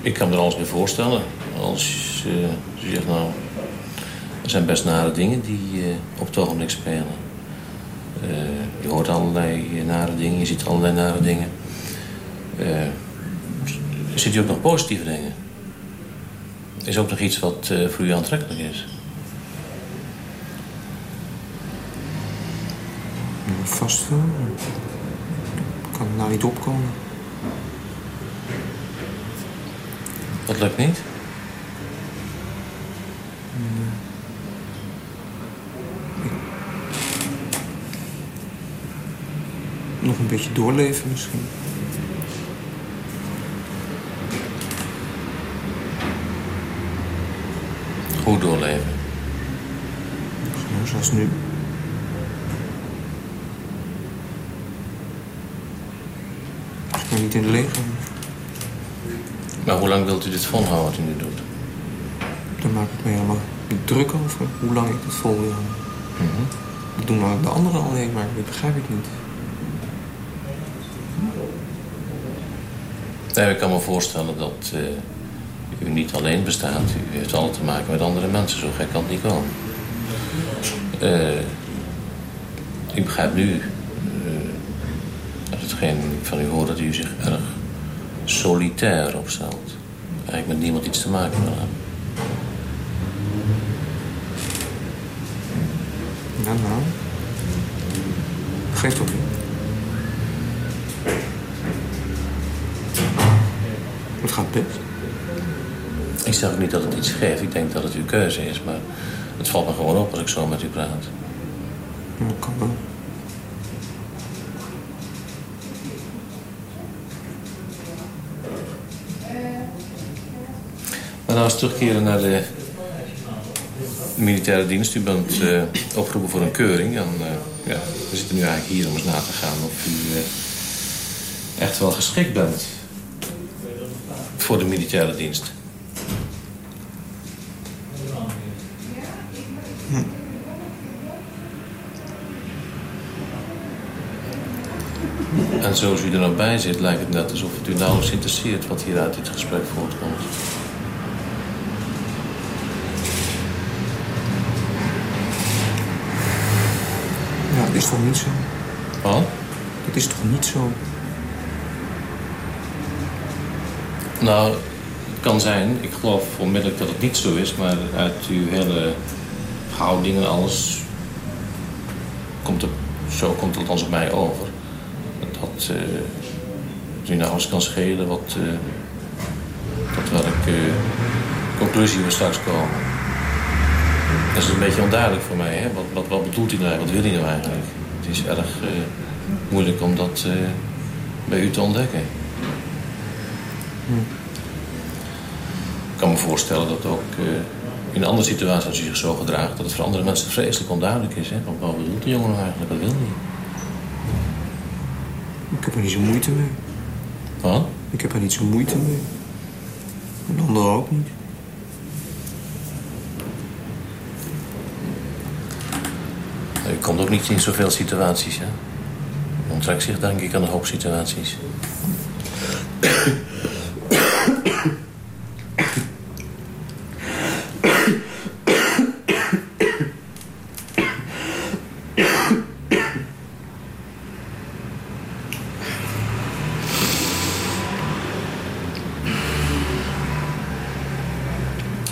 ik kan me er alles bij voorstellen. Als uh, u zegt, nou, er zijn best nare dingen die op het ogenblik spelen. je hoort allerlei nare dingen, je ziet allerlei nare dingen. Ziet u ook nog positieve dingen? Is ook nog iets wat uh, voor u aantrekkelijk is? Vast wel. Ik kan er nou niet opkomen. Dat lukt niet? Nog een beetje doorleven misschien. Doorleven. Nou, zoals nu. Maar niet in het leger. Maar hoe lang wilt u dit volhouden wat u nu doet? Daar maak ik me helemaal niet druk over hoe lang ik het vol wil houden. Dat doen de anderen alleen, maar dat begrijp ik niet. Nee, ik kan me voorstellen dat eh, u niet alleen bestaat. U heeft altijd te maken met andere mensen. Zo gek kan het niet komen. Eh, ik begrijp nu, uh, uit hetgeen van u hoor, dat u zich erg solitair opstelt. Eigenlijk met niemand iets te maken wil hebben. Ja, nou. Geeft toch niet. Het gaat best. Ik zeg ook niet dat het iets geeft. Ik denk dat het uw keuze is. Maar het valt me gewoon op als ik zo met u praat. Ja, kan wel. Maar dan eens terugkeren naar de militaire dienst. U bent uh, opgeroepen voor een keuring. En uh, ja, we zitten nu eigenlijk hier om eens na te gaan of u uh, echt wel geschikt bent voor de militaire dienst. En zoals u er nou bij zit, lijkt het net alsof het u nauwelijks interesseert wat hier uit dit gesprek voortkomt. Ja, dat is toch niet zo? Wat? Dat is toch niet zo? Nou, het kan zijn. Ik geloof onmiddellijk dat het niet zo is. Maar uit uw hele houding en alles... Komt het, zo komt het althans op mij over. Dat uh, nou eens kan schelen wat... Uh, tot welke uh, conclusie we straks komen. Dat is een beetje onduidelijk voor mij. Hè? Wat, wat, wat bedoelt u nou? Wat wil u nou eigenlijk? Het is erg moeilijk om dat bij u te ontdekken. Ik kan me voorstellen dat ook in andere situaties als u zich zo gedraagt... dat het voor andere mensen vreselijk onduidelijk is. Hè? Wat, wat bedoelt de jongen nou eigenlijk? Wat wil hij? Ik heb er niet zo moeite mee. Wat? Ik heb er niet zo moeite mee. En de anderen ook niet. U komt ook niet in zoveel situaties, hè? Onttrekt zich denk ik aan een hoop situaties.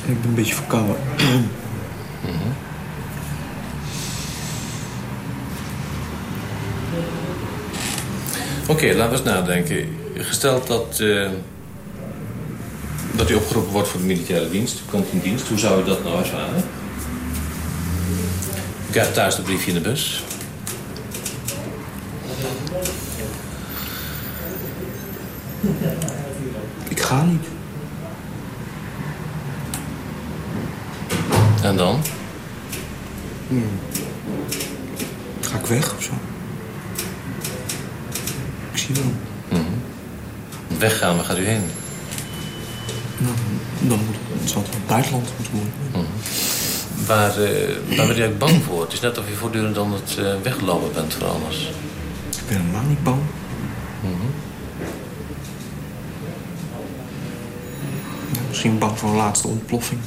Ik ben een beetje verkouden. Mhm. Oké, laten we eens nadenken. Gesteld dat, uh, dat u opgeroepen wordt voor de militaire dienst, komt in dienst, hoe zou u dat nou ervaren? U krijgt thuis het briefje in de bus. Ik ga niet. En dan? Hmm. Ga ik weg of zo? Ik zie wel. Mm -hmm. Weggaan, waar gaat u heen? Nou, dan moet het, zal het in het buitenland moeten worden. Mm -hmm. Waar, uh, waar ben je eigenlijk bang voor? Het is net of je voortdurend dan het uh, weglopen bent voor alles. Ik ben helemaal niet bang. Mm -hmm. ja, misschien bang voor een laatste ontploffing.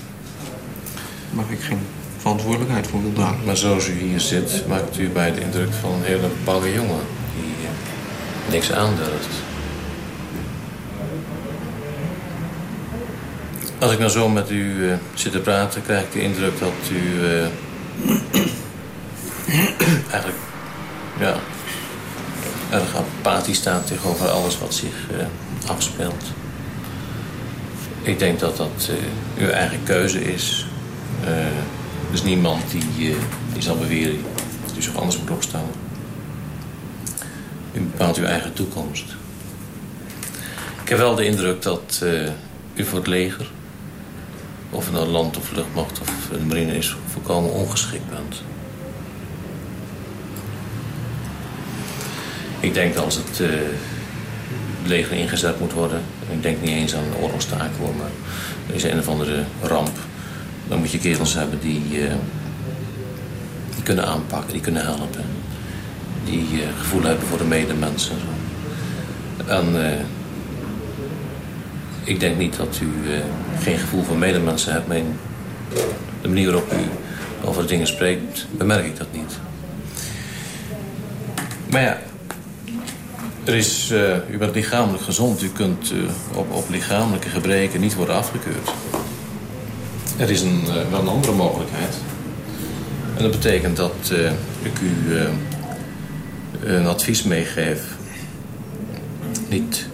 Waar ik geen verantwoordelijkheid voor wil dragen. Maar zoals u hier zit, maakt u bij de indruk van een hele bange jongen. Die uh, niks aandurft. Als ik nou zo met u uh, zit te praten, krijg ik de indruk dat u uh, eigenlijk ja, erg apathisch staat tegenover alles wat zich uh, afspeelt. Ik denk dat dat uw eigen keuze is. er is niemand die, die zal beweren dat u zich anders moet opstellen. U bepaalt uw eigen toekomst. Ik heb wel de indruk dat u voor het leger of het nou land of luchtmacht of een marine is, volkomen ongeschikt bent. Ik denk als het uh, leger ingezet moet worden, ik denk niet eens aan een oorlogstaak hoor, maar er is een of andere ramp. Dan moet je kerels hebben die, eh, die kunnen aanpakken, die kunnen helpen. Die eh, gevoel hebben voor de medemensen. En, ik denk niet dat u geen gevoel voor medemensen hebt... maar de manier waarop u over dingen spreekt, bemerk ik dat niet. Maar ja, er is, uh, u bent lichamelijk gezond. U kunt uh, op, op lichamelijke gebreken niet worden afgekeurd. Er is een, wel een andere mogelijkheid. En dat betekent dat ik u een advies meegeef. Niet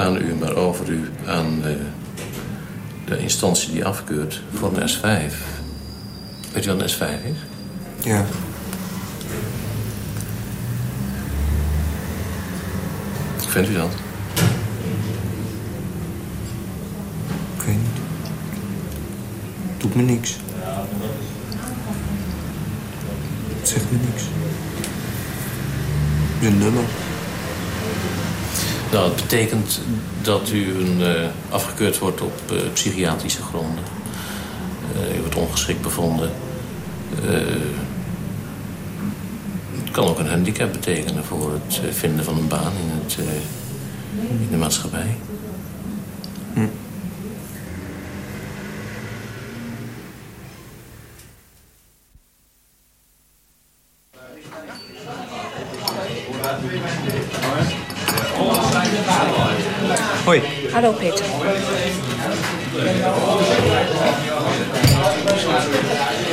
aan u, maar over u aan de instantie die afkeurt voor een S5. Weet je wat een S5 is? Ja. Vindt u dat? Ik weet niet. Doet me niks. Het zegt me niks. Het is een nummer. Nou, het betekent dat u een, uh, afgekeurd wordt op uh, psychiatrische gronden. Uh, u wordt ongeschikt bevonden. het kan ook een handicap betekenen voor het vinden van een baan in, het, in de maatschappij.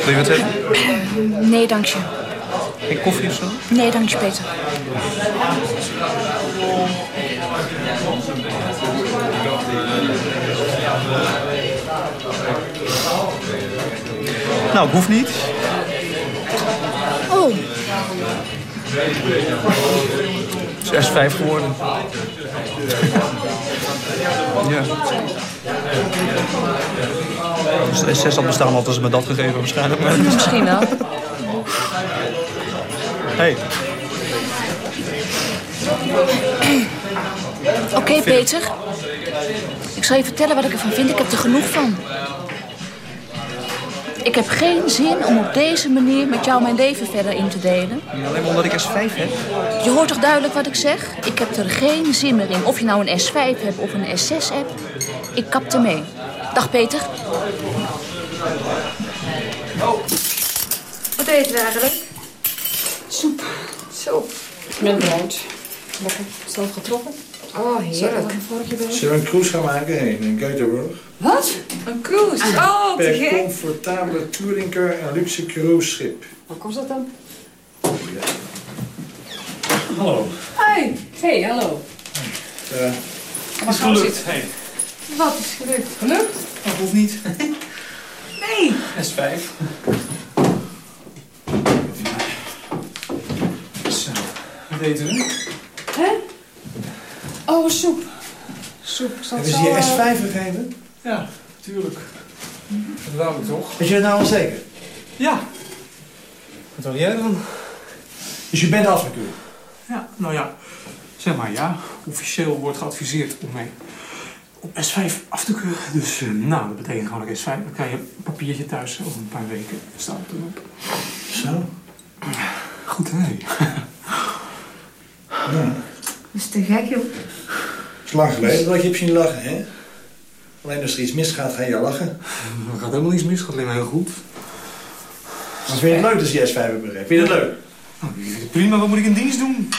Wil je wat hebben? Nee, dank je. Geen koffie of zo? Nee, dank je Peter. Nou, het hoeft niet. Oh. Het is S5 geworden. Ja. Dus de S6 had bestaan, hadden ze me dat gegeven waarschijnlijk. Maar... Misschien wel. Hey. Oké, okay, Peter. Ik zal je vertellen wat ik ervan vind. Ik heb er genoeg van. Ik heb geen zin om op deze manier met jou mijn leven verder in te delen. Alleen maar omdat ik S5 heb? Je hoort toch duidelijk wat ik zeg? Ik heb er geen zin meer in. Of je nou een S5 hebt of een S6 hebt. Ik kap ermee. Dag Peter. Oh. Wat eten we eigenlijk? Soep. Zo. Met brood. Lekker. Zelf getrokken. Oh, heerlijk. Zullen we een cruise gaan maken heen in Göteborg? Wat? Een cruise? Oh, te Per gek. comfortabele touringcar en luxe cruiseschip. Wat kost dat dan? Hallo. Hi. Hey, hallo. Ja. Wat is gelukt. Hey. Wat is gelukt? Gelukt? Dat hoeft niet. Nee. S5. Zo, wat eten we? Hè? Oh, soep. Soep. Zal Hebben ze zo, je eh, S5 gegeven? Ja, tuurlijk. Dat wou ik toch? Weet je dat nou al zeker? Ja. Wat wil jij dan? Dus je bent afgekeurd? Ja, nou ja. Zeg maar ja. Officieel wordt geadviseerd om mij op S5 af te keuren. Dus eh, nou, dat betekent gewoon dat ik S5. Dan krijg je een papiertje thuis over een paar weken. Staat het erop. Zo. Goed, hè? Ja. Dat is te gek, joh. Het is lang geleden dat je hebt zien lachen, hè? Alleen als er iets misgaat, ga je lachen. Er gaat helemaal niets mis. Gaat alleen maar heel goed. Maar vind je het leuk dat je S5 hebt bereikt? Vind je het leuk? Nou, prima. Wat moet ik in dienst doen?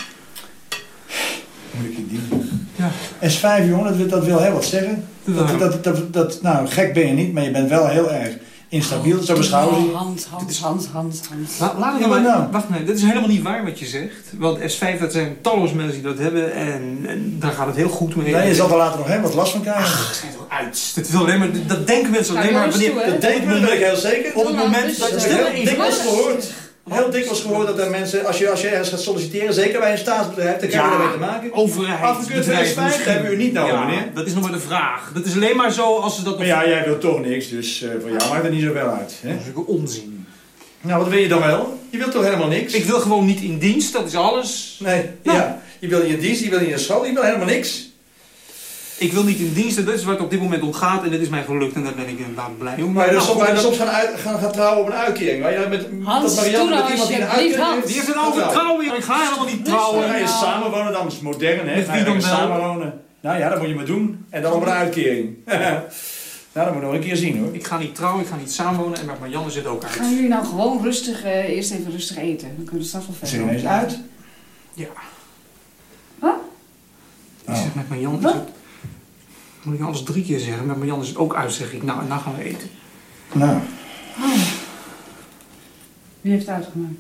Moet ik je dienen? Ja. S5, jongen, dat, dat wil heel wat zeggen. Dat, dat, dat, nou, gek ben je niet, maar je bent wel heel erg instabiel. Zo beschouwen ze hand, hand, hand, hand, hand. La, laat me Ja, maar maar, nou. wacht, nee, dat is helemaal niet waar wat je zegt. Want S5, dat zijn talloze mensen die dat hebben en, en daar gaat het heel goed mee. Nee, je zal er later nog helemaal wat last van krijgen. Dat schijnt toch uit. Dat, wil alleen maar, dat denken mensen alleen maar wanneer... Dat denk ik ben ik heel zeker. Op het moment dat Dat je is dikwijls gehoord. Heel dikwijls gehoord dat er mensen, als je, als je ergens gaat solliciteren, zeker bij een staatsbedrijf, dan je Ja, daarmee te maken. overheid, Afgekeurd bedrijf, 2005, dat hebben we u niet nodig, Ja, meneer. Dat is nog maar de vraag. Dat is alleen maar zo als ze dat... Maar ja, jij wil toch niks, dus eh, voor jou maakt het niet zoveel uit. Hè? Dat is ook onzin. Nou, wat wil je dan wel? Je wilt toch helemaal niks? Ik wil gewoon niet in dienst, dat is alles. Nee, ja. Je wil niet in dienst, je wil niet in school, je wil helemaal niks. Ik wil niet in dienst en dat is wat op dit moment om gaat. En dat is mij gelukt en daar ben ik inderdaad blij om. Maar je Nou, soms, goed, maar dat- soms gaan, uit, gaan, gaan trouwen op een uitkering. Waar je met, Hans, dat Marianne doe met nou iemand die een alsjeblieft, uitkering Hans. Die heeft een over trouwen. Ik ga helemaal niet Dan trouwen. ga je samenwonen, dan is het modern, hè? Met Ga wie je dan samenwonen. Nou ja, dat moet je maar doen. En dan op een uitkering. nou, dat moet je nog een keer zien, hoor. Ik ga niet trouwen, ik ga niet samenwonen en met Marianne zit ook uit. Gaan jullie nou gewoon rustig, eh, eerst even rustig eten? Dan kunnen we straks wel verder. Zeg ineens uit. Ja. Wat? Ik zeg met Marianne het... Moet ik alles drie keer zeggen? Met Marianne is het ook uit, zeg ik. Nou, en nou gaan we eten. Nou, Wie heeft het uitgemaakt?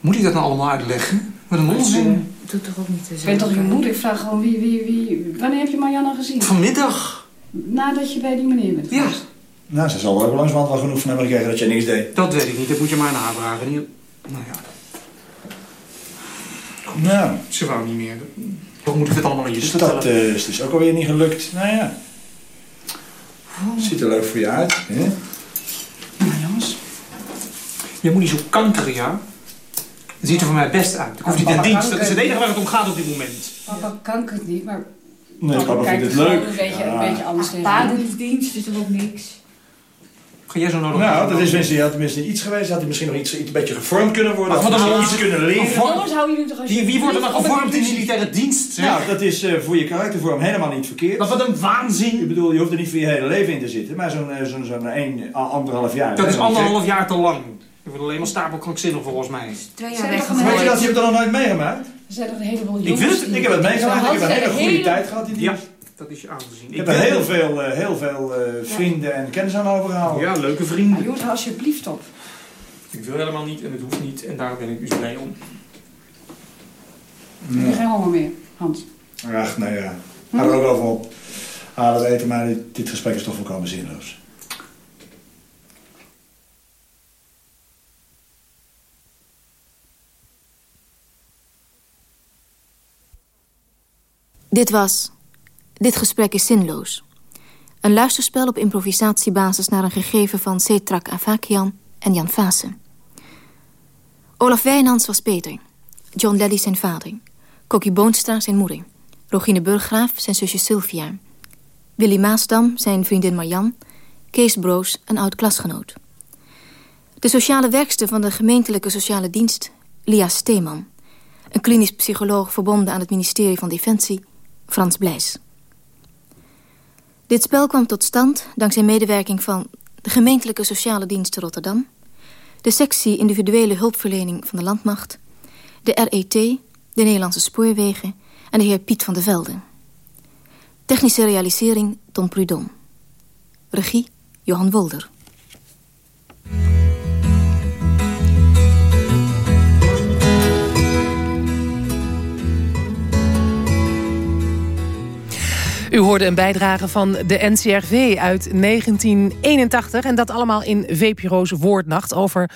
Moet ik dat nou allemaal uitleggen? Wat een onzin. Doe toch ook niet te Ik ben toch je moeder? Ik vraag gewoon wie, wie, wie... Wanneer heb je Marianne gezien? Vanmiddag. Nadat je bij die meneer bent Ja. geweest. nou, ze zal wel ook langzamerhand wel genoeg van hebben gekregen dat je niks deed. Dat weet ik niet, dat moet je maar navragen. Nou ja, Nou, ze wou niet meer. Wat moet ik het allemaal aan je dus dat eh, is dus ook alweer niet gelukt. Nou ja. Ziet er leuk voor je uit, hè? Nou jongens. Je moet niet zo kankeren, ja? Het ziet er voor mij best uit. Ik hoef niet in dienst. Dat is het enige waar het om gaat op dit moment. Papa kankert niet, maar... Nee, papa papa vindt het leuk. Een beetje, Ja. een beetje anders tegen. Paardendienst is er ook niks. Ga jij zo nodig? Nou, dat is tenminste, je had tenminste iets geweest. Had hij misschien nog iets, iets een beetje gevormd kunnen worden. Maar Had wat dan misschien iets kunnen leren. Jongens, hou jullie toch als Wie, wie wordt er het gevormd in politie- militaire dienst? zeg? Nou, dat is eh, voor je karaktervorm helemaal niet verkeerd. Maar wat een waanzin. Ik bedoel, je hoeft er niet voor je hele leven in te zitten. Maar zo'n eh, zo'n zo'n a- anderhalf jaar. Dat is anderhalf jaar te lang. Je wordt alleen maar stapelkrankzinnig volgens mij. Twee Zijn jaar toch Weet je dat? Je hebt er nog nooit meegemaakt? Er zijn toch een heleboel Ik jongens het, die- Ik heb het meegemaakt. Ik heb een hele goede tijd gehad in die Ja, dat is je aan te zien. Ik heb er heel veel, eh, heel veel eh, vrienden en kennis aan overgehouden. Ja, leuke vrienden. jongens, hou alsjeblieft op. Ik wil helemaal niet en het hoeft niet. En daar ben ik dus blij om. Ik heb geen honger meer, Hans. Ach, nou ja. Hou er ook over op. Ah, dat weten, maar dit, dit gesprek is toch volkomen zinloos. Dit was Dit gesprek is zinloos. Een luisterspel op improvisatiebasis naar een gegeven van Setrak Avakian en Jan Vaassen. Olaf Wijnands was Peter. John Lelly zijn vader. Kokkie Boonstra zijn moeder. Rogine Burggraaf zijn zusje Sylvia. Willy Maasdam zijn vriendin Marjan. Kees Broos een oud-klasgenoot. De sociale werkster van de gemeentelijke sociale dienst, Lia Steeman. Een klinisch psycholoog verbonden aan het ministerie van Defensie, Frans Blijs. Dit spel kwam tot stand dankzij medewerking van de gemeentelijke sociale dienst Rotterdam, de sectie individuele hulpverlening van de landmacht, de RET, de Nederlandse Spoorwegen en de heer Piet van de Velde. Technische realisering Tom Prudon. Regie Johan Wolder. U hoorde een bijdrage van de NCRV uit 1981. En dat allemaal in VPRO's Woordnacht over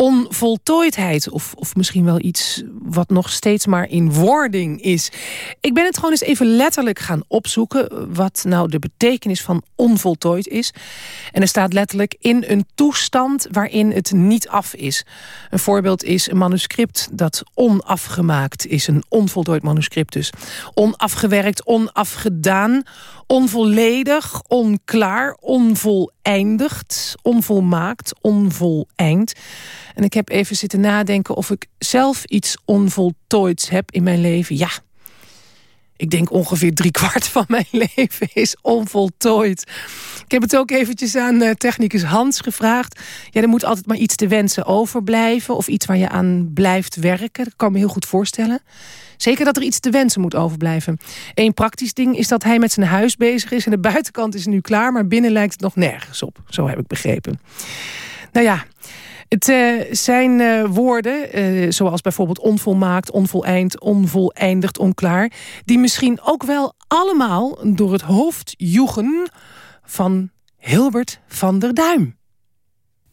onvoltooidheid. Of, of misschien wel iets wat nog steeds maar in wording is. Ik ben het gewoon eens even letterlijk gaan opzoeken... wat nou de betekenis van onvoltooid is. En er staat letterlijk in een toestand waarin het niet af is. Een voorbeeld is een manuscript dat onafgemaakt is. Een onvoltooid manuscript dus. Onafgewerkt, onafgedaan, onvolledig, onklaar, onvoleindigd, onvolmaakt, onvoleind. En ik heb even zitten nadenken of ik zelf iets onvoltooids heb in mijn leven. Ja, ik denk ongeveer driekwart van mijn leven is onvoltooid. Ik heb het ook eventjes aan uh, technicus Hans gevraagd. Ja, er moet altijd maar iets te wensen overblijven... of iets waar je aan blijft werken. Dat kan me heel goed voorstellen. Zeker dat er iets te wensen moet overblijven. Eén praktisch ding is dat hij met zijn huis bezig is... en de buitenkant is nu klaar, maar binnen lijkt het nog nergens op. Zo heb ik begrepen. Nou ja... Het uh, zijn uh, woorden, uh, zoals bijvoorbeeld onvolmaakt, onvoleind, onvoleindigd, onklaar... die misschien ook wel allemaal door het hoofd joegen van Hilbert van der Duim.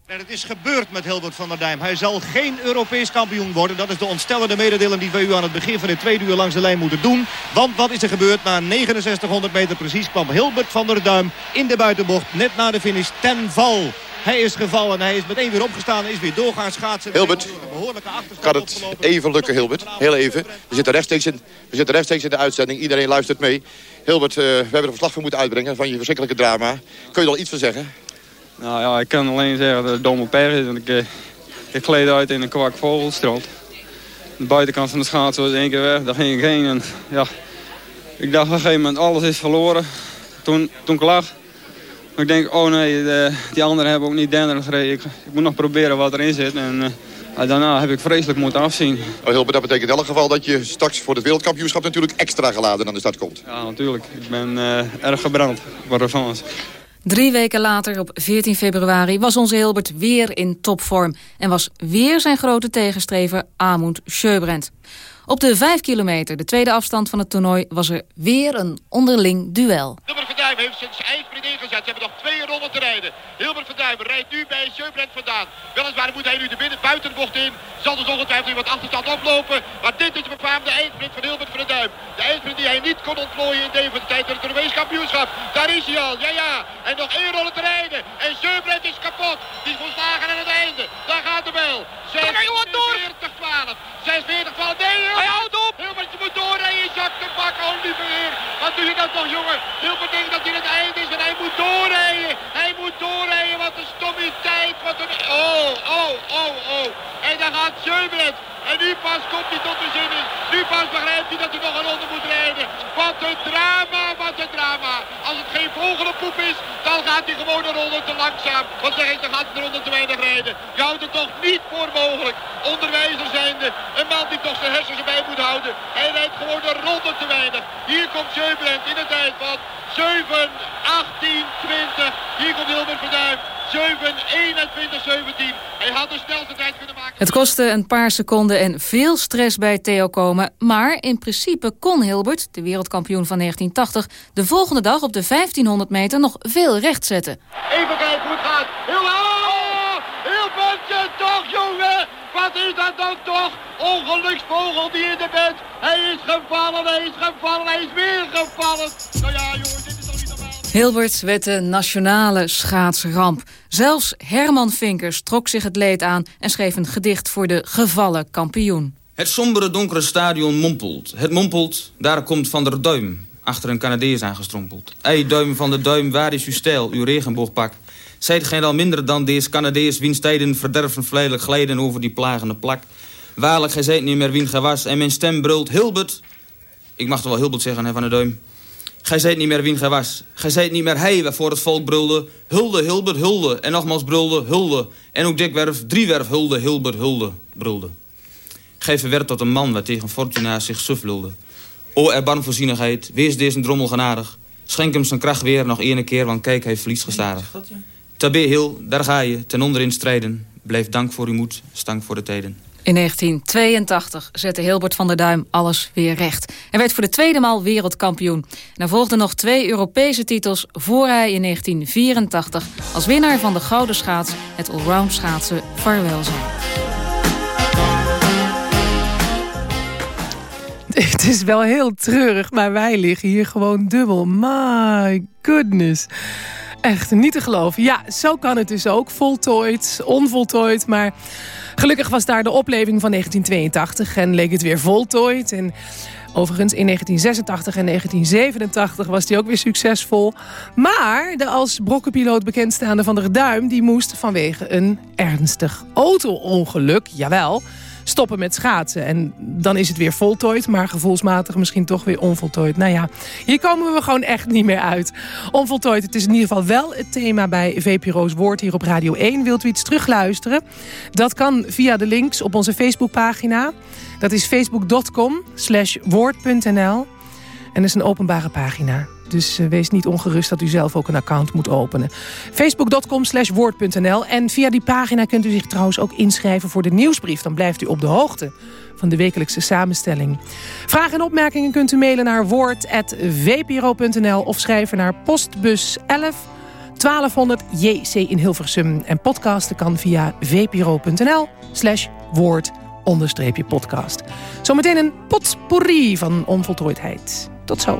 En het is gebeurd met Hilbert van der Duim. Hij zal geen Europees kampioen worden. Dat is de ontstellende mededeling die wij u aan het begin van dit tweede uur langs de lijn moeten doen. Want wat is er gebeurd? Na 6900 meter precies kwam Hilbert van der Duim in de buitenbocht net na de finish ten val. Hij is gevallen. Hij is meteen weer opgestaan. Is weer doorgaan schaatsen. Hilbert, kan het even lukken Hilbert? Heel even. We zitten rechtstreeks in, we zitten rechtstreeks in de uitzending. Iedereen luistert mee. Hilbert, uh, we hebben er een verslag van moeten uitbrengen van je verschrikkelijke drama. Kun je er al iets van zeggen? Nou ja, ik kan alleen zeggen dat het domme per is. ik, uh, ik gleed uit in een kwak vogelstrand. De buitenkant van de schaats was één keer weg. Daar ging ik heen. En, ja, ik dacht op een gegeven moment alles is verloren. Toen, toen ik lag. ik denk, oh nee, de, die anderen hebben ook niet denderen gereden. Ik, ik, moet nog proberen wat erin zit. En uh, daarna heb ik vreselijk moeten afzien. Oh, Hilbert, dat betekent in elk geval dat je straks voor het wereldkampioenschap natuurlijk extra geladen aan de start komt. Ja, natuurlijk. Ik ben uh, erg gebrand voor revanche. Drie weken later, op 14 februari, was onze Hilbert weer in topvorm... en was weer zijn grote tegenstrever Amund Sjöbrand. Op de 5 kilometer, de tweede afstand van het toernooi, was er weer een onderling duel. Verduiven heeft zijn eindsprit ingezet. Ze hebben nog twee ronden te rijden. Hilbert Verduiven rijdt nu bij Sjöbrand vandaan. Weliswaar moet hij nu de binnen, buitenbocht in. Zal dus ongetwijfeld wat achterstand oplopen. Maar dit is de befaamde eindsprint van Hilbert van Duim. De eindsprint die hij niet kon ontplooien in de tijd van het Europees kampioenschap. Daar is hij al, ja ja. En nog één ronde te rijden. En Sjöbrand is kapot. Die is volslagen aan het einde. Daar gaat de bel. 46 12. 46 12. Nee, hij houdt op. Hilbert, je moet doorrijden. Jacques de Bak, oh lieve heer. Wat doe je dan toch, jongen? Hilbert denkt dat hij het einde is en hij moet doorrijden. Hij moet doorrijden. Wat een stomme tijd. Wat een... Oh, oh, oh, oh. En dan gaat Sjöbrand. En nu pas komt hij tot de zin in. Nu pas begrijpt hij dat hij nog een ronde moet rijden. Wat een drama, wat een drama. Als het geen volgende poep is, dan gaat hij gewoon een ronde te langzaam. Wat zeg ik, dan gaat hij een ronde te weinig rijden. Je houdt het toch niet voor mogelijk. Onderwijzer zijnde, een man die toch zijn hersens erbij moet houden. Hij rijdt gewoon een ronde te weinig. Hier komt Sjöbrand in de tijd van 7, 18, 20. Hier komt Hilbert Verduin. 7, 21, 17. Hij had de snelste tijd kunnen. Het kostte een paar seconden en veel stress bij Theo komen. Maar in principe kon Hilbert, de wereldkampioen van 1980... de volgende dag op de 1500 meter nog veel recht zetten. Even kijken hoe het gaat. Oh, Hilbertje, toch jongen! Wat is dat dan toch? Ongeluksvogel die in de bent. Hij is gevallen, hij is gevallen, hij is weer gevallen. Nou ja, jongens, Hilbert werd de nationale schaatsramp. Zelfs Herman Vinkers trok zich het leed aan... en schreef een gedicht voor de gevallen kampioen. Het sombere donkere stadion mompelt. Het mompelt, daar komt Van der Duim. Achter een Canadees aangestrompeld. Ei, Duim van de Duim, waar is uw stijl, uw regenboogpak? Zijt gij al minder dan deze Canadees... wiens tijden verderven vleilig glijden over die plagende plak? Waarlijk, gij zijt niet meer wien gij was... en mijn stem brult Hilbert... Ik mag toch wel Hilbert zeggen, hè, Van der Duim... Gij zijt niet meer wien gij was. Gij zijt niet meer hij waarvoor het volk brulde. Hulde, Hilbert, hulde. En nogmaals brulde, hulde. En ook dikwerf, driewerf, hulde, Hilbert, hulde, brulde. Gij verwerpt tot een man waar tegen Fortuna zich suf lulde. O erbarmvoorzienigheid, wees deze drommel genadig. Schenk hem zijn kracht weer nog ene keer, want kijk, hij verliest gestadig. Tabé Hil, daar ga je, ten onder in strijden. Blijf dank voor uw moed, stank voor de tijden. In 1982 zette Hilbert van der Duim alles weer recht. Hij werd voor de tweede maal wereldkampioen. En er volgden nog twee Europese titels voor hij in 1984... als winnaar van de gouden schaats het allround schaatsen vaarwel zei. Het is wel heel treurig, maar wij liggen hier gewoon dubbel. My goodness. Echt niet te geloven. Ja, zo kan het dus ook. Voltooid, onvoltooid, maar... Gelukkig was daar de opleving van 1982 en leek het weer voltooid. En overigens in 1986 en 1987 was die ook weer succesvol. Maar de als brokkenpiloot bekendstaande Van der Duim... die moest vanwege een ernstig auto-ongeluk, jawel stoppen met schaatsen. En dan is het weer voltooid, maar gevoelsmatig misschien toch weer onvoltooid. Nou ja, hier komen we gewoon echt niet meer uit. Onvoltooid, het is in ieder geval wel het thema bij VPRO's Woord hier op Radio 1. Wilt u iets terugluisteren? Dat kan via de links op onze Facebookpagina. Dat is facebook.com slash woord.nl. En dat is een openbare pagina. Dus uh, wees niet ongerust dat u zelf ook een account moet openen. Facebook.com slash woord.nl. En via die pagina kunt u zich trouwens ook inschrijven voor de nieuwsbrief. Dan blijft u op de hoogte van de wekelijkse samenstelling. Vragen en opmerkingen kunt u mailen naar woord.vpro.nl... of schrijven naar postbus 11 1200 JC in Hilversum. En podcasten kan via vpro.nl slash woord podcast. Zometeen een potpourri van onvoltooidheid. Tot zo.